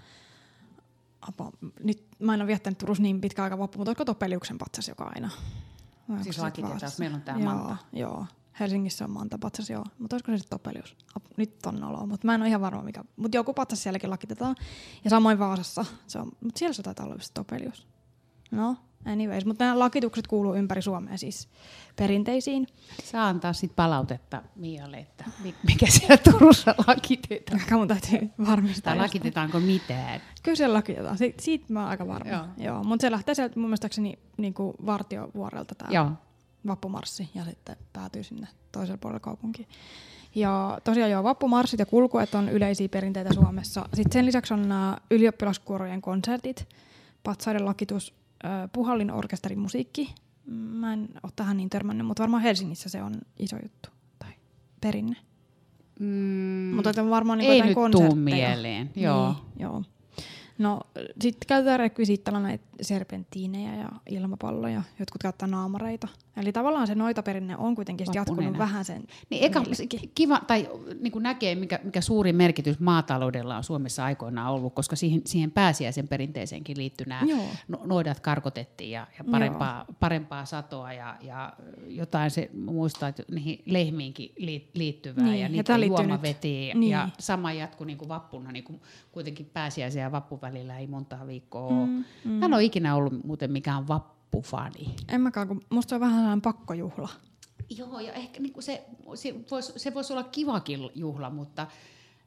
nyt mä en ole viettänyt Turussa niin pitkä aika vappu, mutta olisiko Topeliuksen patsas joka aina? Vai onko Siis Vaasassa? meillä on tää joo, Manta. Joo, Helsingissä on monta patsas, joo. Mutta olisiko se sitten Topelius? Ap- Nyt on oloa, mutta mä en ole ihan varma mikä. Mutta joku patsas sielläkin lakitetaan. Ja samoin Vaasassa. Se on, mutta siellä se taitaa olla just Topelius. No, anyways. Mutta nämä lakitukset kuuluu ympäri Suomea siis perinteisiin. Saa antaa sit palautetta Mialle, että mi- mikä siellä Turussa lakitetaan. Ehkä mun täytyy varmistaa. Tai lakitetaanko mitään. Kyllä siellä lakitetaan. Si- siitä mä oon aika varma. Joo. Joo. Mutta se lähtee sieltä mun mielestäkseni niin kuin vartiovuorelta tämä Joo. vappumarssi ja sitten päätyy sinne toiselle puolelle kaupunkiin. Ja tosiaan joo, vappumarssit ja kulkuet on yleisiä perinteitä Suomessa. Sitten sen lisäksi on nämä ylioppilaskuorojen konsertit, patsaiden lakitus, ö, puhallin orkesterin musiikki. Mä en ole tähän niin törmännyt, mutta varmaan Helsingissä se on iso juttu tai perinne. Mm, Mutta että varmaan niin ei nyt tuu konsertteja. mieleen. Joo. Niin, joo. No sitten käytetään rekvisiittalla näitä serpentiinejä ja ilmapalloja. Jotkut käyttää naamareita. Eli tavallaan se noitaperinne on kuitenkin jatkunut vähän sen Niin eka, kiva, tai niin kuin näkee, mikä, mikä suuri merkitys maataloudella on Suomessa aikoinaan ollut, koska siihen, siihen pääsiäisen perinteeseenkin liittyy nämä Joo. no, noidat karkotettiin ja, ja parempaa, parempaa satoa ja, ja jotain se muistaa, että niihin lehmiinkin lii- liittyvää Niin, ja ja niitä nyt- juomavetiin niin. ja sama jatku niin kuin vappuna, niin kuin kuitenkin pääsiäisen ja vappun välillä ei montaa viikkoa mm, ole. Mm. En ole ikinä ollut muuten mikään vappufani. En mäkään, kun musta on vähän sellainen pakkojuhla. Joo, ja ehkä niin se, se voisi se vois olla kivakin juhla, mutta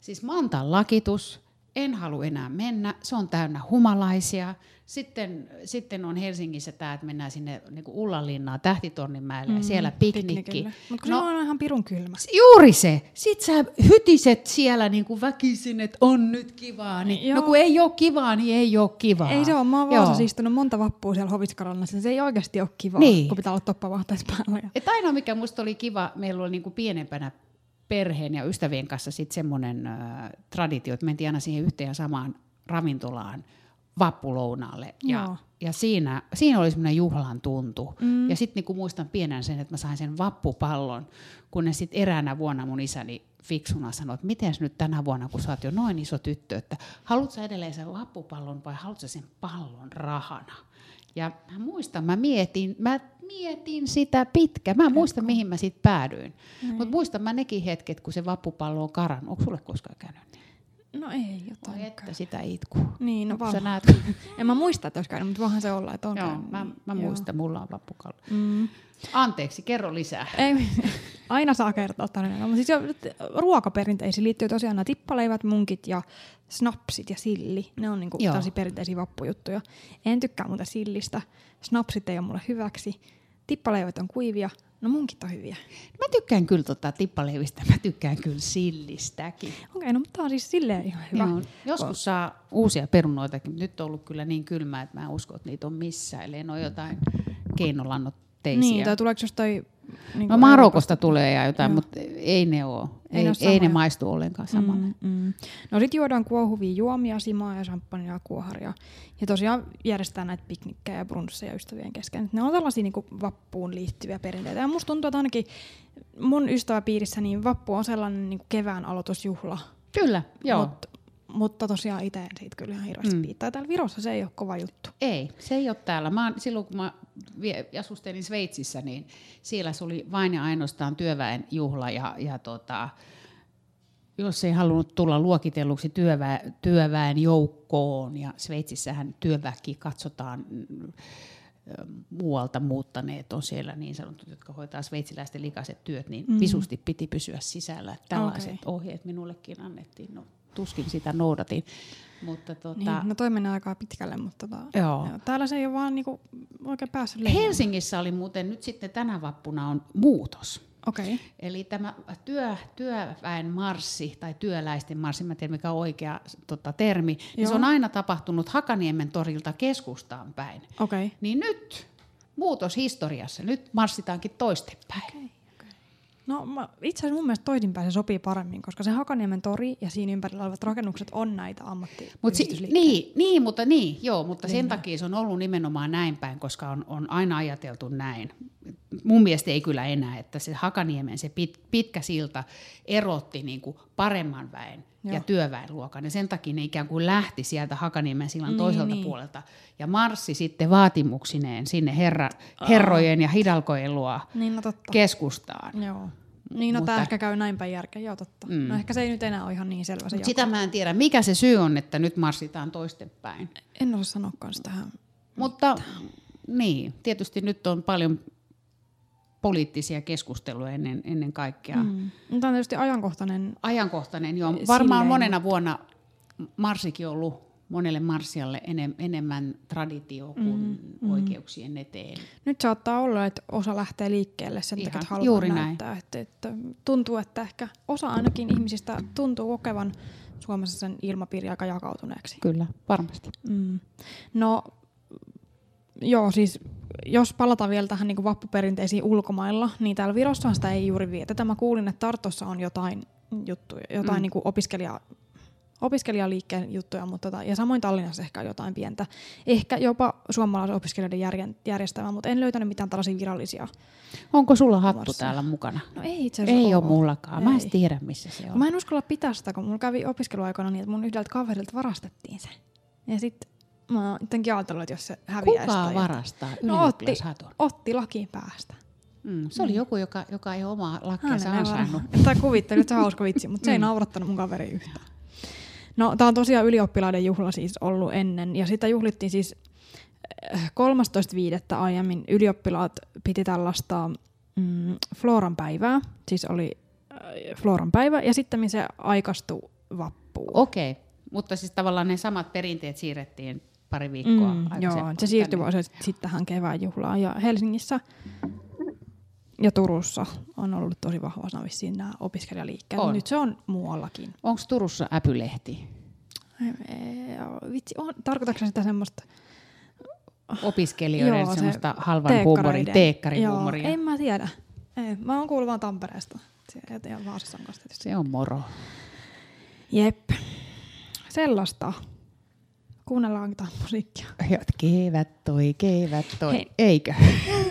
siis Mantan lakitus, en halua enää mennä, se on täynnä humalaisia. Sitten, sitten on Helsingissä tämä, että mennään sinne niin Ullanlinnaan Tähtitorninmäelle ja siellä piknikki. Mutta no, se on ihan pirun kylmä. Juuri se. Sitten sä hytiset siellä niin kuin väkisin, että on nyt kivaa. Niin, no kun ei ole kivaa, niin ei ole kivaa. Ei se ole, mä oon. Vaasassa istunut monta vappua siellä Hoviskarannassa. Se ei oikeasti ole kivaa, Niin. kun pitää olla toppavaatteet päällä. Et ainoa, mikä musta oli kiva, meillä oli niinku pienempänä perheen ja ystävien kanssa sitten semmoinen äh, traditio, että mentiin aina siihen yhteen ja samaan ravintolaan vappulounaalle. Ja, Joo. ja siinä, siinä oli semmoinen juhlan tuntu. Mm. Ja sitten niinku muistan pienen sen, että mä sain sen vappupallon, kunnes sitten eräänä vuonna mun isäni fiksuna sanoi, että miten nyt tänä vuonna, kun sä oot jo noin iso tyttö, että haluatko sä edelleen sen vappupallon vai haluatko sen pallon rahana? Ja mä muistan, mä mietin, mä mietin sitä pitkä. Mä en muista, mihin mä sitten päädyin. Mutta muistan mä nekin hetket, kun se vappupallo on karannut. Onko sulle koskaan käynyt niin? No ei jotain. Oi, että sitä itkuu. Niin, no varmaan. näet, En mä muista, että olisi käynyt, mutta voihan se olla, että on joo, käynyt. mä, mä Joo. muistan, mulla on vappupallo. Mm. Anteeksi, kerro lisää. Ei, aina saa kertoa tarinaa. Mutta siis jo, ruokaperinteisiin liittyy tosiaan nämä tippaleivät, munkit ja snapsit ja silli. Ne on niinku Joo. tällaisia perinteisiä vappujuttuja. En tykkää muuta sillistä. Snapsit ei ole mulle hyväksi. Tippaleivät on kuivia. No munkit on hyviä. Mä tykkään kyllä tota tippaleivistä, mä tykkään kyllä sillistäkin. Okei, no mutta tää on siis silleen ihan hyvä. Joo, joskus saa uusia perunoitakin, mutta nyt on ollut kyllä niin kylmää, että mä en usko, että niitä on missään, ellei ne ole jotain keinolannotteisia. Niin, tai tuleeko jostain... Niin No Marokosta tulee ja jotain, Joo. mutta ei ne ole. Ei Ei, ne ei, ne maistu ollenkaan samalla. Mm, mm. No sit juodaan kuohuvia juomia, simaa ja champagnea ja kuoharia. Ja tosiaan järjestetään näitä piknikkejä ja brunsseja ystävien kesken. Ne on tällaisia niin vappuun liittyviä perinteitä. Ja musta tuntuu, että ainakin mun ystäväpiirissä niin vappu on sellainen niin kevään aloitusjuhla. Kyllä, joo. Mut, mutta tosiaan itse en siitä kyllä ihan hirveästi Mm. piittaa. Täällä Virossa se ei ole kova juttu. Ei, se ei ole täällä. Mä, silloin kun mä asustelin Sveitsissä, niin siellä se oli vain ja ainoastaan työväen juhla ja, ja tota, jos ei halunnut tulla luokitelluksi työvä, työväen joukkoon, ja Sveitsissähän työväki katsotaan mm, muualta muuttaneet on siellä niin sanotut, jotka hoitaa sveitsiläisten likaiset työt, niin mm. visusti piti pysyä sisällä. Tällaiset okay. ohjeet minullekin annettiin. No, tuskin sitä noudatin. Mutta tota, Niin, no toi menee aika pitkälle, mutta tota, Joo. täällä se ei ole vaan niinku oikein päässä leijaamaan. Helsingissä oli muuten nyt sitten tänä vappuna on muutos. Okei. Okay. Eli tämä työ, työväen marssi tai työläisten marssi, mä en tiedä mikä on oikea tota, termi, niin se Joo. on aina tapahtunut Hakaniemen torilta keskustaan päin. Okei. Okay. Niin nyt muutos historiassa, nyt marssitaankin toistepäin. No mä, itse asiassa mun mielestä toisinpäin se sopii paremmin, koska se Hakaniemen tori ja siinä ympärillä olevat rakennukset on näitä ammatti Mut si- niin, niin, mutta niin, joo, mutta sen takia se on ollut nimenomaan näin päin, koska on, on aina ajateltu näin. Mun mielestä ei kyllä enää, että se Hakaniemen se pit, pitkä silta erotti niin kuin paremman väen joo. ja työväenluokan. Ja sen takia ne ikään kuin lähti sieltä Hakaniemen sillan Niin, toiselta niin. puolelta ja marssi sitten vaatimuksineen sinne herra, herrojen ja hidalkojen luo Niin, no totta. keskustaan. Joo. Niin, no Mutta- tämä ehkä käy näin päin järkeä, joo totta. Mm. Mm. No ehkä se ei nyt enää ole ihan niin selvä se Mut sitä mä en tiedä, mikä se syy on, että nyt marssitaan toistenpäin. En osaa sanoakaan sitä tähän. Mutta niin, tietysti nyt on paljon poliittisia keskusteluja ennen, ennen kaikkea. Mm. Tämä on tietysti ajankohtainen. Ajankohtainen, joo. Varmaan Silleen. monena vuonna Marsikin on ollut monelle Marsialle enem, enemmän traditio kuin mm, mm. oikeuksien eteen. Nyt saattaa olla, että osa lähtee liikkeelle sen takia, että haluaa juuri näin. näyttää. Että, että tuntuu, että ehkä osa ainakin ihmisistä tuntuu kokevan Suomessa sen ilmapiiri aika jakautuneeksi. Kyllä, varmasti. Mm. No, joo, siis jos palataan vielä tähän niin vappuperinteisiin ulkomailla, niin täällä Virossahan sitä ei juuri vietetä. Mä kuulin, että Tartossa on jotain juttuja, jotain Mm. mm. niin opiskelija, opiskelijaliikkeen juttuja, mutta tota, ja samoin Tallinnassa ehkä jotain pientä. Ehkä jopa suomalaisen opiskelijoiden järjen- järjestämää, mutta en löytänyt mitään tällaisia virallisia. Onko sulla hattu Marssia. täällä mukana? No ei itse asiassa Ei ole oo. mullakaan. Mä en Ei. tiedä, missä se on. Mä en uskalla pitää sitä, kun mulla kävi opiskeluaikana niin, että mun yhdeltä kaverilta varastettiin se. Ja sitten mä oon jotenkin ajatellut, että jos se häviäisi. Kuka tai varastaa No otti, otti lakiin päästä. Mm, se oli joku, joka, joka ei omaa lakkiansa ei ansainnut. Tai kuvittelin, että se on hauska vitsi, mutta se ei Mm. naurattanut mun kaveri yhtään. No, tää on tosiaan ylioppilaiden juhla siis ollut ennen, ja sitä juhlittiin siis äh, 13.5. aiemmin ylioppilaat piti tällaista mm, Floran päivää, siis oli äh, Floran päivä, ja sitten se aikastui vappuun. Okei, mutta siis tavallaan ne samat perinteet siirrettiin pari viikkoa Mm, joo, se siirtyi sitten tähän kevään juhlaan. Ja Helsingissä ja Turussa on ollut tosi vahvana vissiin nämä opiskelijaliikkeet. On. Nyt se on muuallakin. Onko Turussa äpylehti? Vitsi, on, tarkoitatko sitä semmoista Opiskelijoiden Joo, se semmoista halvan huumorin, teekkareiden- teekkarin Joo, huumoria. En mä tiedä. Ei, mä oon kuullut vaan Tampereesta. Se- Ja ja Vaasassa on kanssa tietysti. Se on moro. Jep. Sellaista. Kuunnellaan jotain musiikkia. Kevät toi, kevät toi. Hei. Eikö?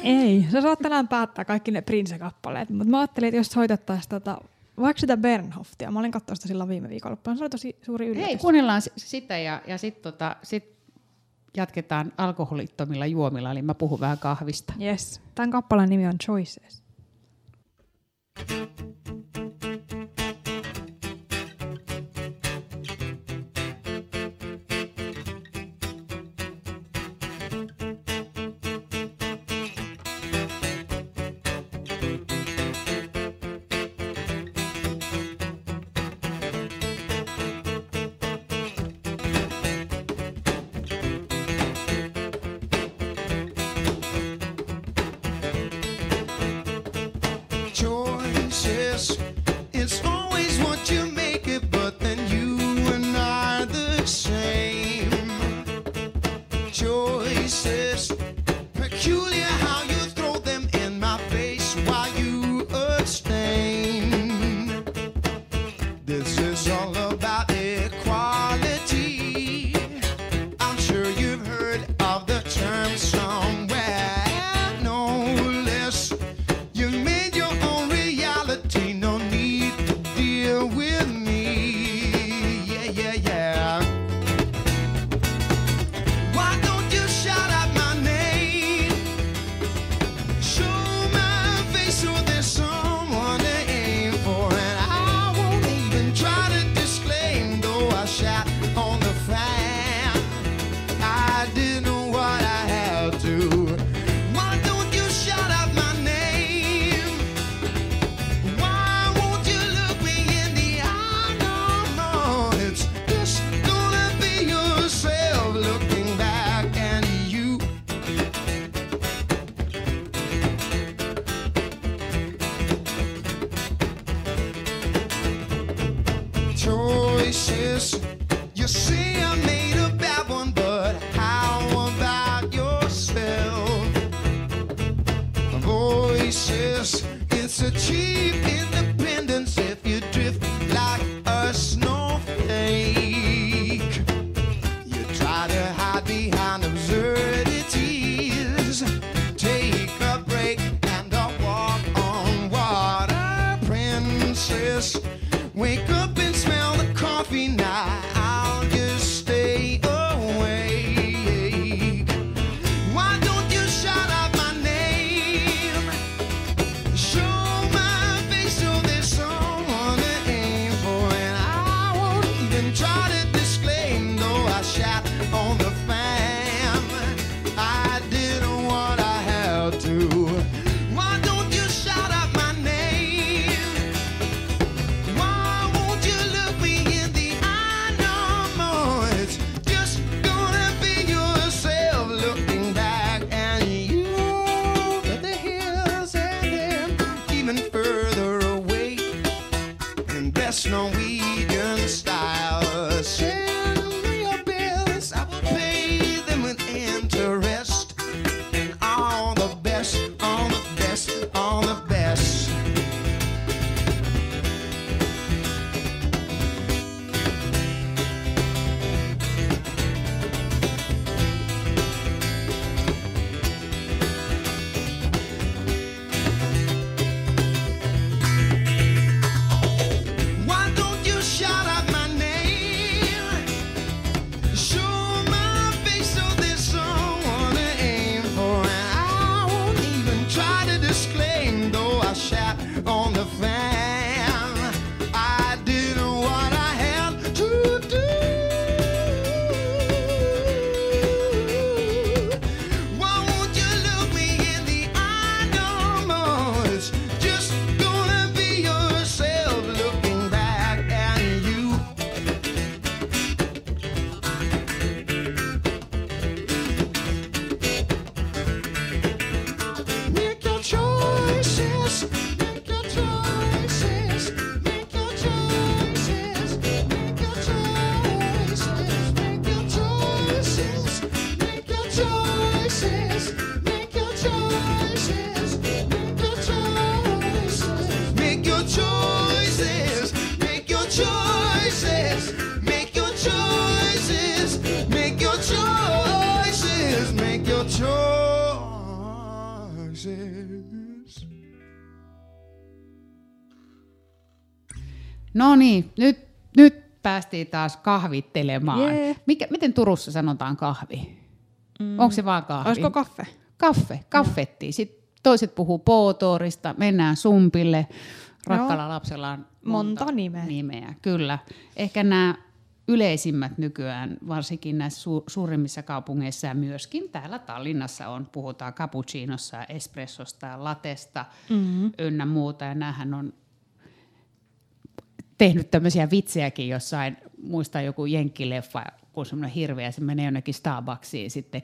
Ei, sä saat tänään päättää kaikki ne Prince-kappaleet, mutta mä ajattelin, että jos soitettaisiin tota, vaikka sitä Bernhoftia, mä olin katsonut sitä silloin viime viikolla, se oli tosi suuri yllätys. Hei, kuunnellaan sitä ja, ja sitten tota, sit jatketaan alkoholittomilla juomilla, eli mä puhun vähän kahvista. Yes. Tämän kappaleen nimi on Choices. choices niin, nyt, nyt päästiin taas kahvittelemaan. Jee. Mikä, miten Turussa sanotaan kahvi? Mm. Onko se vaan kahvi? Olisiko kaffe? Kaffe, kaffetti. Sitten toiset puhuu pootorista, mennään sumpille. Rakkalla lapsella on monta, Monta nimeä. nimeä. Kyllä. Ehkä nämä yleisimmät nykyään, varsinkin näissä su- suurimmissa kaupungeissa ja myöskin täällä Tallinnassa on, puhutaan cappuccinossa, ja espressosta ja latesta mm-hmm. ynnä muuta. Ja näähän on tehnyt tämmöisiä vitsejäkin jossain, muistan joku jenkkileffa, kun semmoinen hirveä, se menee jonnekin Starbucksiin sitten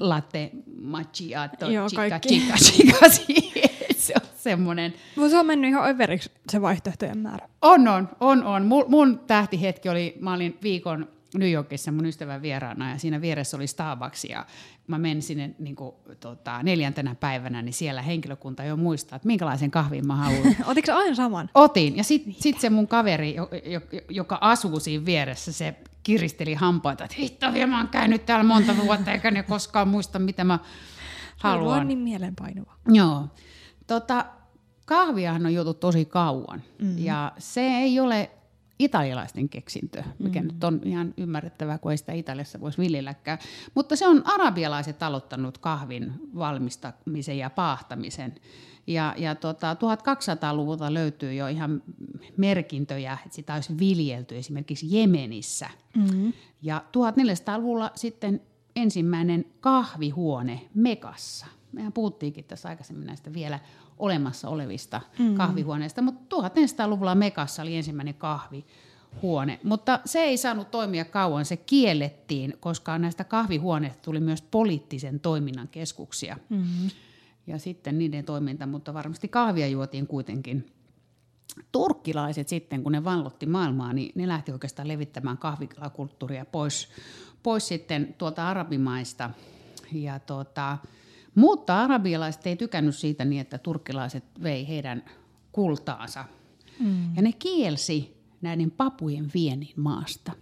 latte macchiato, Joo, chica, chica, chica, se on semmoinen. Mutta se on mennyt ihan överiksi se vaihtoehtojen määrä. On, on, on, on. Mun, mun tähtihetki oli, mä olin viikon New Yorkissa mun ystävän vieraana ja siinä vieressä oli Starbucks ja mä menin sinne niin kuin, tota, neljäntenä päivänä, niin siellä henkilökunta jo muistaa, että minkälaisen kahvin mä haluan. Otitko aina saman? Otin. Ja sitten sit se mun kaveri, jo, jo, joka asuu siinä vieressä, se kiristeli hampaita, että hitto mä oon käynyt täällä monta vuotta, eikä ne koskaan muista, mitä mä Haluan. haluan. on niin mielenpainuva. Joo. Tota, kahviahan on juotu tosi kauan. Mm. Ja se ei ole italialaisten keksintö, mikä mm. nyt on ihan ymmärrettävää, kun ei sitä Italiassa voisi viljelläkään. Mutta se on arabialaiset aloittanut kahvin valmistamisen ja paahtamisen. Ja, ja tota, 1200-luvulta löytyy jo ihan merkintöjä, että sitä olisi viljelty esimerkiksi Jemenissä. Mm. Ja 1400-luvulla sitten ensimmäinen kahvihuone Mekassa. Mehän puhuttiinkin tässä aikaisemmin näistä vielä olemassa olevista mm. kahvihuoneista, mutta 1400-luvulla Mekassa oli ensimmäinen kahvihuone. Mutta se ei saanut toimia kauan, se kiellettiin, koska näistä kahvihuoneista tuli myös poliittisen toiminnan keskuksia. Mm-hmm. Ja sitten niiden toiminta, mutta varmasti kahvia juotiin kuitenkin turkkilaiset sitten, kun ne vallotti maailmaa, niin ne lähti oikeastaan levittämään kahvilakulttuuria pois, pois sitten tuolta arabimaista. Ja tuota, mutta arabialaiset ei tykännyt siitä niin, että turkkilaiset vei heidän kultaansa. Mm. Ja ne kielsi näiden papujen viennin maasta.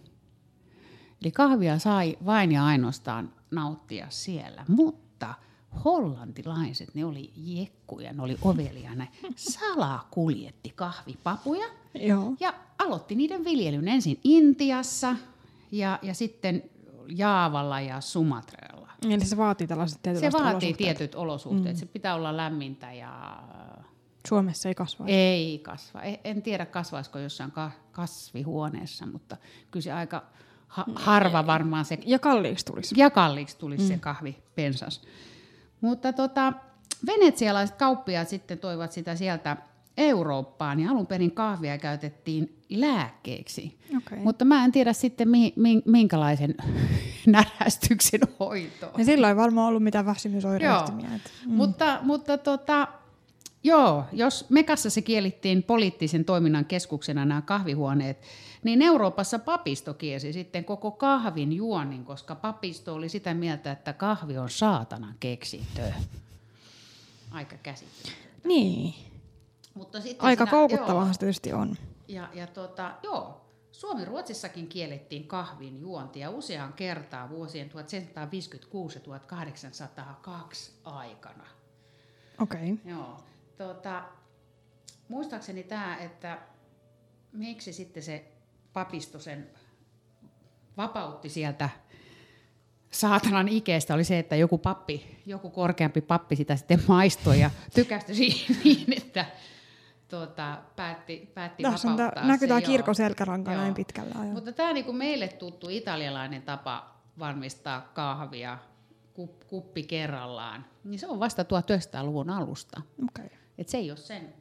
Eli kahvia sai vain ja ainoastaan nauttia siellä, mutta hollantilaiset, ne oli jekkuja, ne oli ovelia, ne salaa kuljetti kahvipapuja Joo. ja aloitti niiden viljelyn ensin Intiassa ja, ja sitten Jaavalla ja Sumatralla. Eli se vaatii tällaiset Se tietynlaiset vaatii olosuhteet. tietyt olosuhteet, mm. se pitää olla lämmintä ja Suomessa ei kasva. ei kasva. E- En tiedä kasvaisiko jossain ka- kasvihuoneessa, mutta kyllä se aika ha- harva varmaan se Ja kalliiksi tulisi. ja kalliiksi tulisi mm. se kahvipensas. Mutta tota, venetsialaiset kauppiaat sitten toivat sitä sieltä Eurooppaan ja alun perin kahvia käytettiin lääkkeeksi. Okei. Mutta mä en tiedä sitten mi- mi- minkälaisen närästyksen hoitoon. Ja silloin ei varmaan ollut mitään väsymysoireistimia. Mm. Mutta, mutta tota, joo, jos Mekassa se kielittiin poliittisen toiminnan keskuksena nämä kahvihuoneet, niin Euroopassa papisto kiesi sitten koko kahvin juonnin, koska papisto oli sitä mieltä, että kahvi on saatanan keksintö. Aika käsittämätöntä. Niin. Mutta sitten Aika siinä- koukuttavahan joo. se tietysti on. Ja, ja tota, joo, Suomi-Ruotsissakin kiellettiin kahvin juontia useaan kertaan vuosien 1756 ja 1802 aikana. Okei. Okay. Joo. Tota, muistaakseni tämä, että miksi sitten se papisto sen vapautti sieltä saatanan ikeestä oli se, että joku pappi, joku korkeampi pappi sitä sitten maistoi ja tykästyi siihen niin, että tuota, päätti, päätti Tässä on vapauttaa näkyy tämä joo. kirkon selkäranka Joo. näin pitkällä ajalla. Mutta tämä niinku meille tuttu italialainen tapa valmistaa kahvia kup, kuppi kerrallaan, niin se on vasta 1900-luvun alusta. Okay. Et se ei ole sen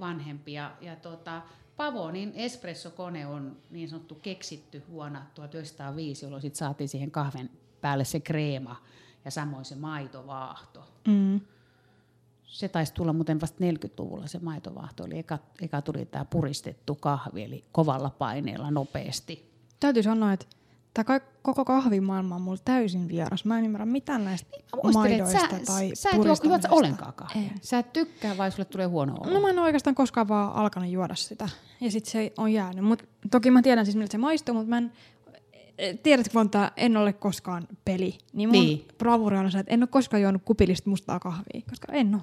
vanhempi. Ja, ja tota, Pavonin espressokone on niin sanottu keksitty vuonna 1905, jolloin sit saatiin siihen kahven päälle se kreema ja samoin se maitovaahto. Mm. Se taisi tulla muuten vasta 40-luvulla se maitovaahto, eli eka, eka tuli tämä puristettu kahvi, eli kovalla paineella nopeasti. Täytyy sanoa, että tämä koko kahvimaailma on mulle täysin vieras. Mä en ymmärrä mitään näistä että maidoista sä, tai sä et juo, juot ollenkaan kahvia. Ei. Sä et tykkää vai sulle tulee huono olo? No mä en ole oikeastaan koskaan vaan alkanut juoda sitä. Ja sitten se on jäänyt. Mut, toki mä tiedän siis miltä se maistuu, mutta mä en, eh, tiedätkö monta En ole koskaan peli, niin mun Niin. niin. bravuri on se, että en ole koskaan juonut kupillista mustaa kahvia, koska en ole.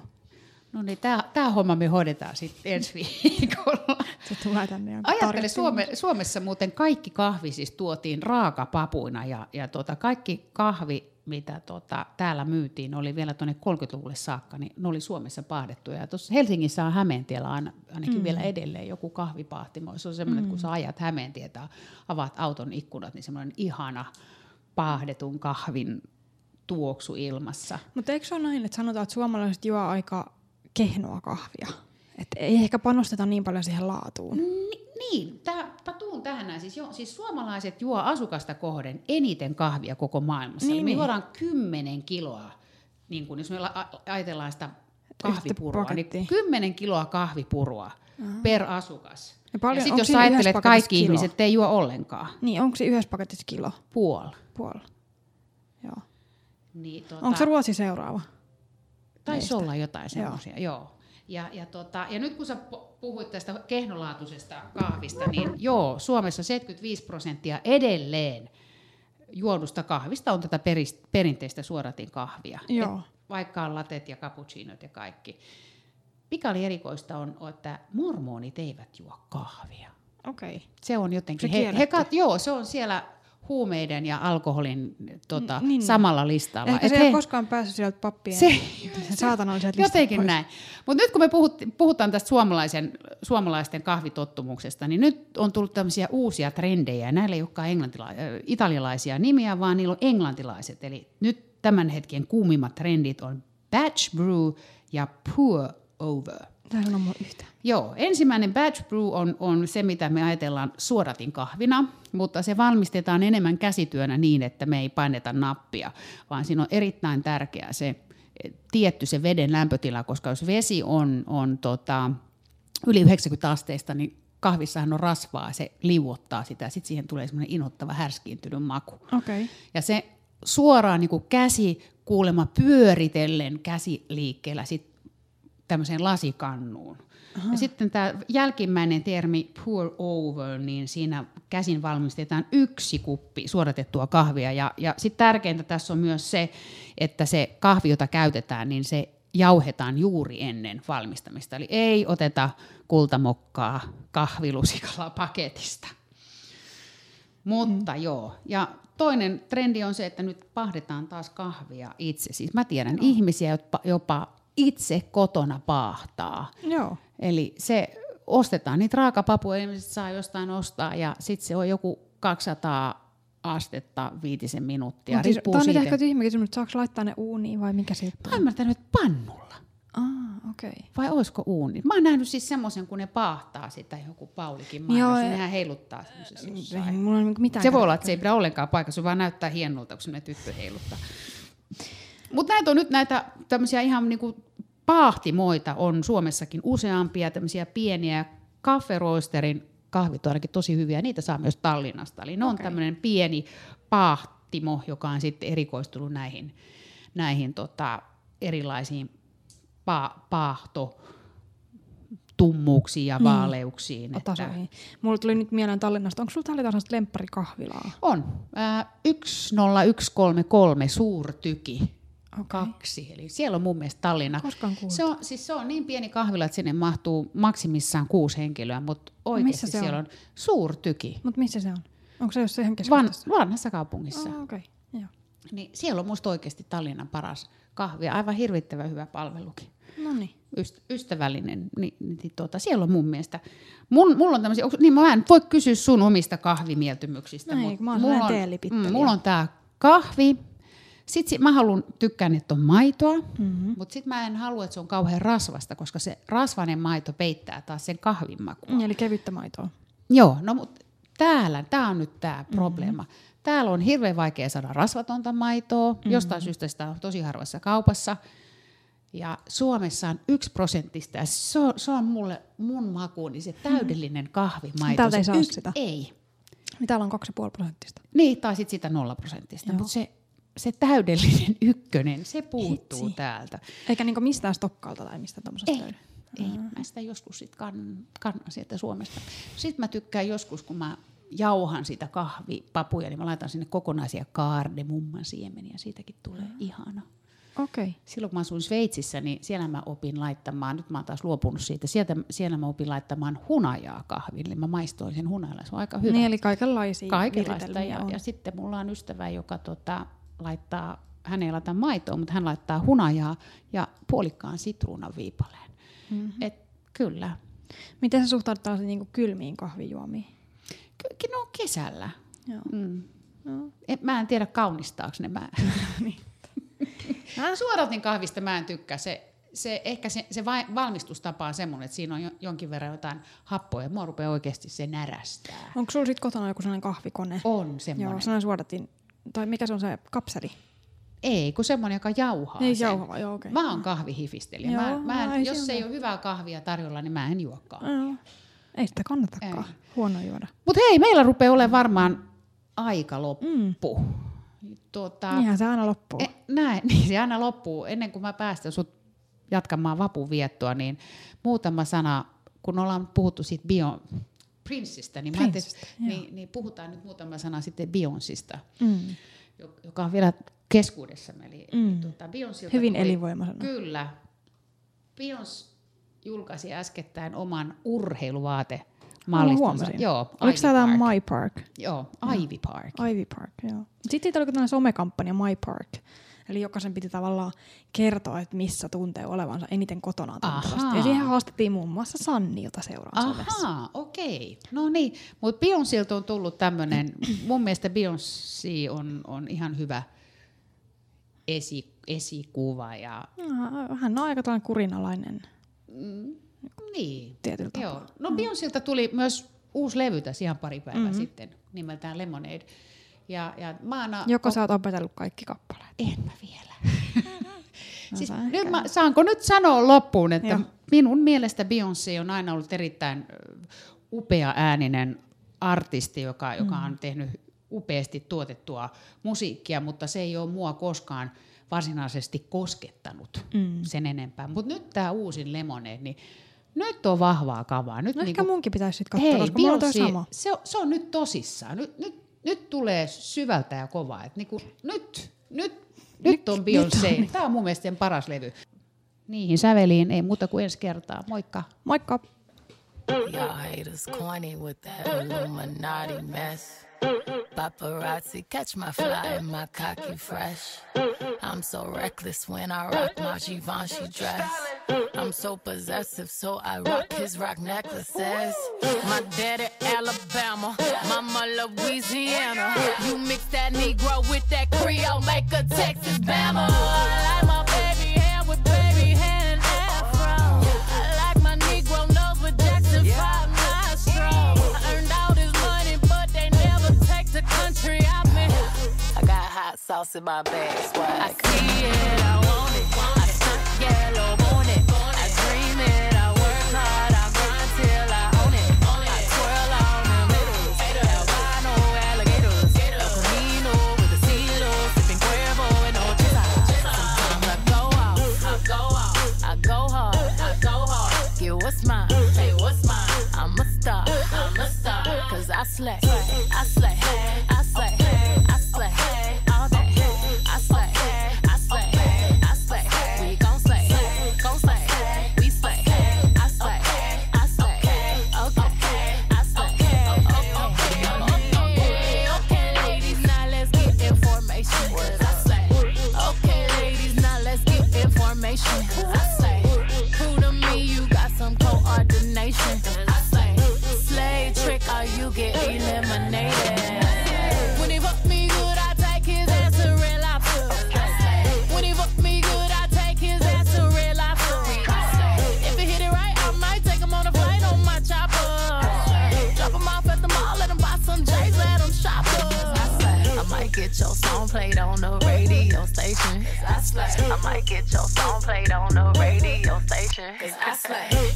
No niin, tämä homma me hoidetaan sitten ensi viikolla. Se tulee tänne ja Ajattele. Suome, Suomessa muuten kaikki kahvi siis tuotiin raakapapuina ja, ja tuota, kaikki kahvi, mitä tuota, täällä myytiin, oli vielä tuonne 30-luvulle saakka, niin ne oli Suomessa pahdettuja. Ja tuossa Helsingissä on Hämeentiellä aina, ainakin mm. vielä edelleen joku kahvipahtimo. Se on semmoinen, mm. että kun sä ajat Hämeentietä avaat auton ikkunat, niin semmoinen ihana paahdetun kahvin tuoksu ilmassa. Mutta eikö se ole näin, että sanotaan, että suomalaiset juo aika kehnoa kahvia? Että ei ehkä panosteta niin paljon siihen laatuun. Ni, niin, tää, mä tuun tähän näin. Siis, jo, siis suomalaiset juo asukasta kohden eniten kahvia koko maailmassa. Niin, Niin, me niin. juodaan 10 kiloa, niin kun, jos me ajatellaan sitä kahvipurua, niin 10 kiloa kahvipurua uh-huh. per asukas. Ja paljon- ja sit onko jos ajattelet, että kaikki kilo? ihmiset ei juo ollenkaan, Niin, onko se yhdessä paketissa kilo? puoli. Puoli. Joo. Niin, tota, Onko se Ruotsi seuraava? Taisi meistä? olla jotain semmoisia, joo. joo. Ja, ja, tota, ja nyt kun sä pu- puhuit tästä kehnolaatuisesta kahvista, niin joo, Suomessa 75 prosenttia edelleen juodusta kahvista on tätä perist, perinteistä suoratin kahvia. Joo. vaikka on latet ja cappuccinot ja kaikki. Mikä oli erikoista on, että mormonit eivät juo kahvia. Okei. Okay. Se on jotenkin, Se he, he kat, joo, se on siellä huumeiden ja alkoholin tota, N- niin. samalla listalla. Ehkä Et se ei he- koskaan päässyt sieltä pappien se, listalta Jotenkin pois. näin. Mutta nyt kun me puhut, puhutaan tästä suomalaisen, suomalaisten kahvitottumuksesta, niin nyt on tullut tämmöisiä uusia trendejä. Näillä ei olekaan englantila- äh, italialaisia nimiä, vaan niillä on englantilaiset. Eli nyt tämän hetken kuumimmat trendit on batch brew ja pour over. Tämä ei sano mulle yhtään. Joo, ensimmäinen batch brew on, on se, mitä me ajatellaan suodatin kahvina, mutta se valmistetaan enemmän käsityönä niin, että me ei paineta nappia, vaan siinä on erittäin tärkeää se eh, tietty se veden lämpötila, koska jos vesi on, on tota, yli 90 asteista, niin kahvissahan on rasvaa, se liuottaa sitä, sitten siihen tulee semmoinen inhottava härskiintynyt maku. Okay. Ja se suoraan niin kuin käsi kuulemma pyöritellen käsiliikkeellä sit tämmöiseen lasikannuun. Aha. Ja sitten tämä jälkimmäinen termi pour over, niin siinä käsin valmistetaan yksi kuppi suodatettua kahvia. Ja, ja sitten tärkeintä tässä on myös se, että se kahvi, jota käytetään, niin se jauhetaan juuri ennen valmistamista. Eli ei oteta kultamokkaa kahvilusikalla paketista. Mutta mm. joo, ja toinen trendi on se, että nyt pahdetaan taas kahvia itse. Siis mä tiedän no. ihmisiä, jotka jopa itse kotona paahtaa. Joo. Eli se ostetaan niitä raakapapuja, ihmiset saa jostain ostaa, ja sitten se on joku 200 astetta viitisen minuuttia. Mut siis, Riippuu tämä on siitä. ehkä tyhmäkin semmoinen, että saako laittaa ne uuniin vai mikä siitä Mä oon ymmärtänyt, että pannulla. Ah, okei. Okay. Vai olisiko uuni? Mä oon nähnyt siis semmoisen, kun ne paahtaa sitä, joku Paulikin mainos, niin e- nehän heiluttaa semmoisessa jossain. mulla ole niinku mitään Se voi olla, että se ei pidä ollenkaan paikassa, se vaan näyttää hienolta, kun se tyttö heiluttaa. Mutta näitä on nyt näitä tämmöisiä ihan niinku paahtimoita on Suomessakin useampia tämmöisiä pieniä kafferoisterin kahvit on ainakin tosi hyviä, niitä saa myös Tallinnasta. Eli ne on Okei. tämmöinen pieni paahtimo, joka on sitten erikoistunut näihin, näihin tota, erilaisiin pa- paahto tummuuksiin ja Niin. vaaleuksiin. tasoihin. Mulla tuli nyt mieleen Tallinnasta. Onko sulla Tallinnasta lempparikahvilaa? On. Ää, 10133 suurtyki. Okei. Kaksi. Eli siellä on mun mielestä Tallinna. Se on, siis se on niin pieni kahvila, että sinne mahtuu maksimissaan kuusi henkilöä, mutta oikeasti missä se siellä on? on suurtyki. Mutta missä se on? Onko se jossain ihan Van, keskustassa? vanhassa kaupungissa. Ah, okei. Okay. Joo. Niin siellä on musta oikeasti Tallinnan paras kahvi. Aivan hirvittävän hyvä palvelukin. No niin. Yst- ystävällinen, niin, niin tuota, siellä on mun mielestä. Mun, mulla on tämmöisiä, onks- niin mä en voi kysyä sun omista kahvimieltymyksistä. No ei, mut kun mä oon mulla on, mm, mulla on tää kahvi. Sitten sit, mä haluan, tykkään, että on maitoa, Mm-hmm. mm-hmm. mutta sitten mä en halua, että se on kauhean rasvasta, koska se rasvainen maito peittää taas sen kahvin makua. Mm, Eli kevyttä maitoa. Joo, no mutta täällä, tämä on nyt tämä probleema. Mm-hmm. Täällä on hirveän vaikea saada rasvatonta maitoa, mm-hmm. jostain syystä sitä on tosi harvassa kaupassa. Ja Suomessa on yksi prosenttista, ja se on, se on mulle, mun makuuni se täydellinen kahvimaito. Täältä ei Se saa yks- sitä. Ei. Niin Täällä on 2,5 prosenttista. Niin, tai sitten sitä nolla prosenttista, Joo. mutta se, se täydellinen ykkönen, se puuttuu Hitsi. täältä. Eikä niinku mistään Stokkalta tai mistä tämmöisestä Ei, löydy. ei. Mä sitä joskus sit kann, kannan sieltä Suomesta. Sitten mä tykkään joskus, kun mä jauhan sitä kahvipapuja, niin mä laitan sinne kokonaisia kaardemumman siemeniä. Siitäkin tulee Mm. ihana. Okei. Okay. Silloin kun mä asuin Sveitsissä, niin siellä mä opin laittamaan, nyt mä oon taas luopunut siitä, sieltä, siellä mä opin laittamaan hunajaa kahville. Mä maistoin sen hunajalla, se on aika hyvä. Niin, eli kaikenlaisia Kaikenlaista. Ja, on. ja sitten mulla on ystävä, joka tota, laittaa, hän ei laita maitoa, mutta hän laittaa hunajaa ja puolikkaan sitruunan viipaleen. Mhm. Mm-hmm. Et, kyllä. Miten suhtaudut tällaisiin niin kylmiin kahvijuomiin? Ky- no kesällä. Joo. Mm. Joo. Et, mä en tiedä kaunistaako ne. Mä... Niin. Suodatin kahvista mä en tykkää. Se, se, ehkä se, se vai, valmistustapa on semmoinen, että siinä on jo, jonkin verran jotain happoja. Mua rupeaa oikeasti se närästää. Onko sulla sit kotona joku sellainen kahvikone? On semmoinen. Joo, sellainen suodatin. Tai mikä se on se kapseli? Ei, kun semmoinen, joka jauhaa Ei sen. jauhava, joo okei. Mä oon kahvihifistelijä. Joo, Mä, mä en, jos siinä ei ole. hyvää kahvia tarjolla, niin mä en juo kahvia. Ei sitä kannatakaan. Ei. Huono juoda. Mutta hei, meillä rupeaa olemaan varmaan aika loppu. Mm. Tuota, Niinhän se aina loppuu. e, näin, niin se aina loppuu. Ennen kuin mä päästän sut jatkamaan vapun viettoa, niin muutama sana, kun ollaan puhuttu siitä bio, Princeistä, niin, joo. niin, niin puhutaan nyt muutama sana sitten Beyoncesta, Mm. jo- joka on vielä keskuudessamme. Eli, Mm. tuota, Hyvin elinvoimaisena. Kyllä. Beyoncé julkaisi äskettäin oman urheiluvaate mallistonsa. huomasin. Joo, Oliko tämä. My Park? Joo, Ivy Park. Ivy Park, joo. Sitten siitä oli tällainen somekampanja My Park. Eli jokaisen piti tavallaan kertoa, että missä tuntee olevansa eniten kotonaan tuntevasti. Ja siihen haastettiin muun muassa Sanni, jota seuraan. Ahaa, okei. No niin, mutta Beyoncélta on tullut tämmöinen, mun mielestä Beyoncé on, on ihan hyvä esi, esikuva ja Ah, Hän on aika tällainen kurinalainen. niin. Tietyllä tapaa. Joo. No Beyoncélta tuli myös uusi levy tässä ihan pari päivää Mm-hmm. sitten, nimeltään Lemonade. Ja, ja mä aina, Joko sä oot opetellut kaikki kappaleet? En mä vielä. siis nyt ehkä- mä, saanko nyt sanoa loppuun, että Joo. minun mielestä Beyoncé on aina ollut erittäin upea ääninen artisti, joka, joka Mm. on tehnyt upeasti tuotettua musiikkia, mutta se ei ole mua koskaan varsinaisesti koskettanut Mm. sen enempää. Mutta nyt tämä uusin Lemonade, niin nyt on vahvaa kavaa. Nyt No ehkä niinku- munkin pitäisi sitten katsoa, Hei, koska mulla on toi Beyoncé, sama. se, on- se on nyt tosissaan. Nyt, nyt, nyt tulee syvältä ja kovaa. Et niinku, nyt, nyt, nyt on Beyoncé. Tämä on mun mielestä sen paras levy. Niihin säveliin ei muuta kuin ensi kertaa. Moikka! Moikka! Y'all haters corny with that Illuminati mess. Paparazzi catch my fly and my cocky fresh. I'm so reckless when I rock my Givenchy dress. I'm so possessive, so I rock his rock necklaces. My daddy Alabama, mama Louisiana. You mix that Negro with that Creole, make a Texas Bama. Hot sauce in my bag, swag. I see it, I want it. I stunt yellow, want it. I dream it, I work hard, I grind till I own it. I twirl on them hitters, albino alligators. El Camino with the CeeLo, sipping Cuervo and Ochiza. Sometimes I go out, I go out, I go hard, I go hard. Get what's mine, hey, what's mine? I'm a star, I'm a star. Cause I slay, I slay, I slay, I slay, all played on the radio station. I might get your song played on the radio station.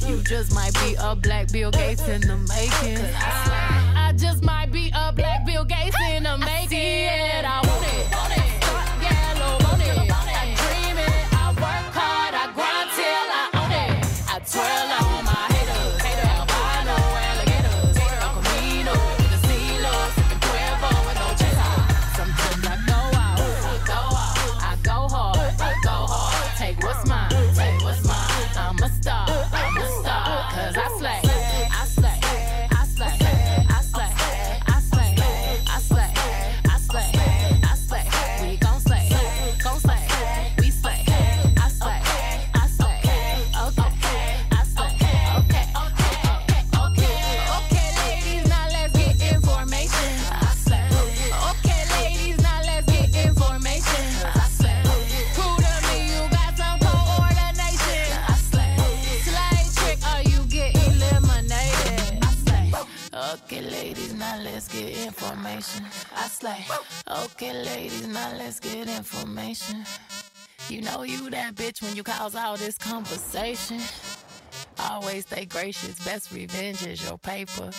You just might be a black Bill Gates in the making. I just might be a black Bill Gates in the making. I want it. Okay, ladies, now let's get information. You know you that bitch when you cause all this conversation. Always stay gracious, best revenge is your paper.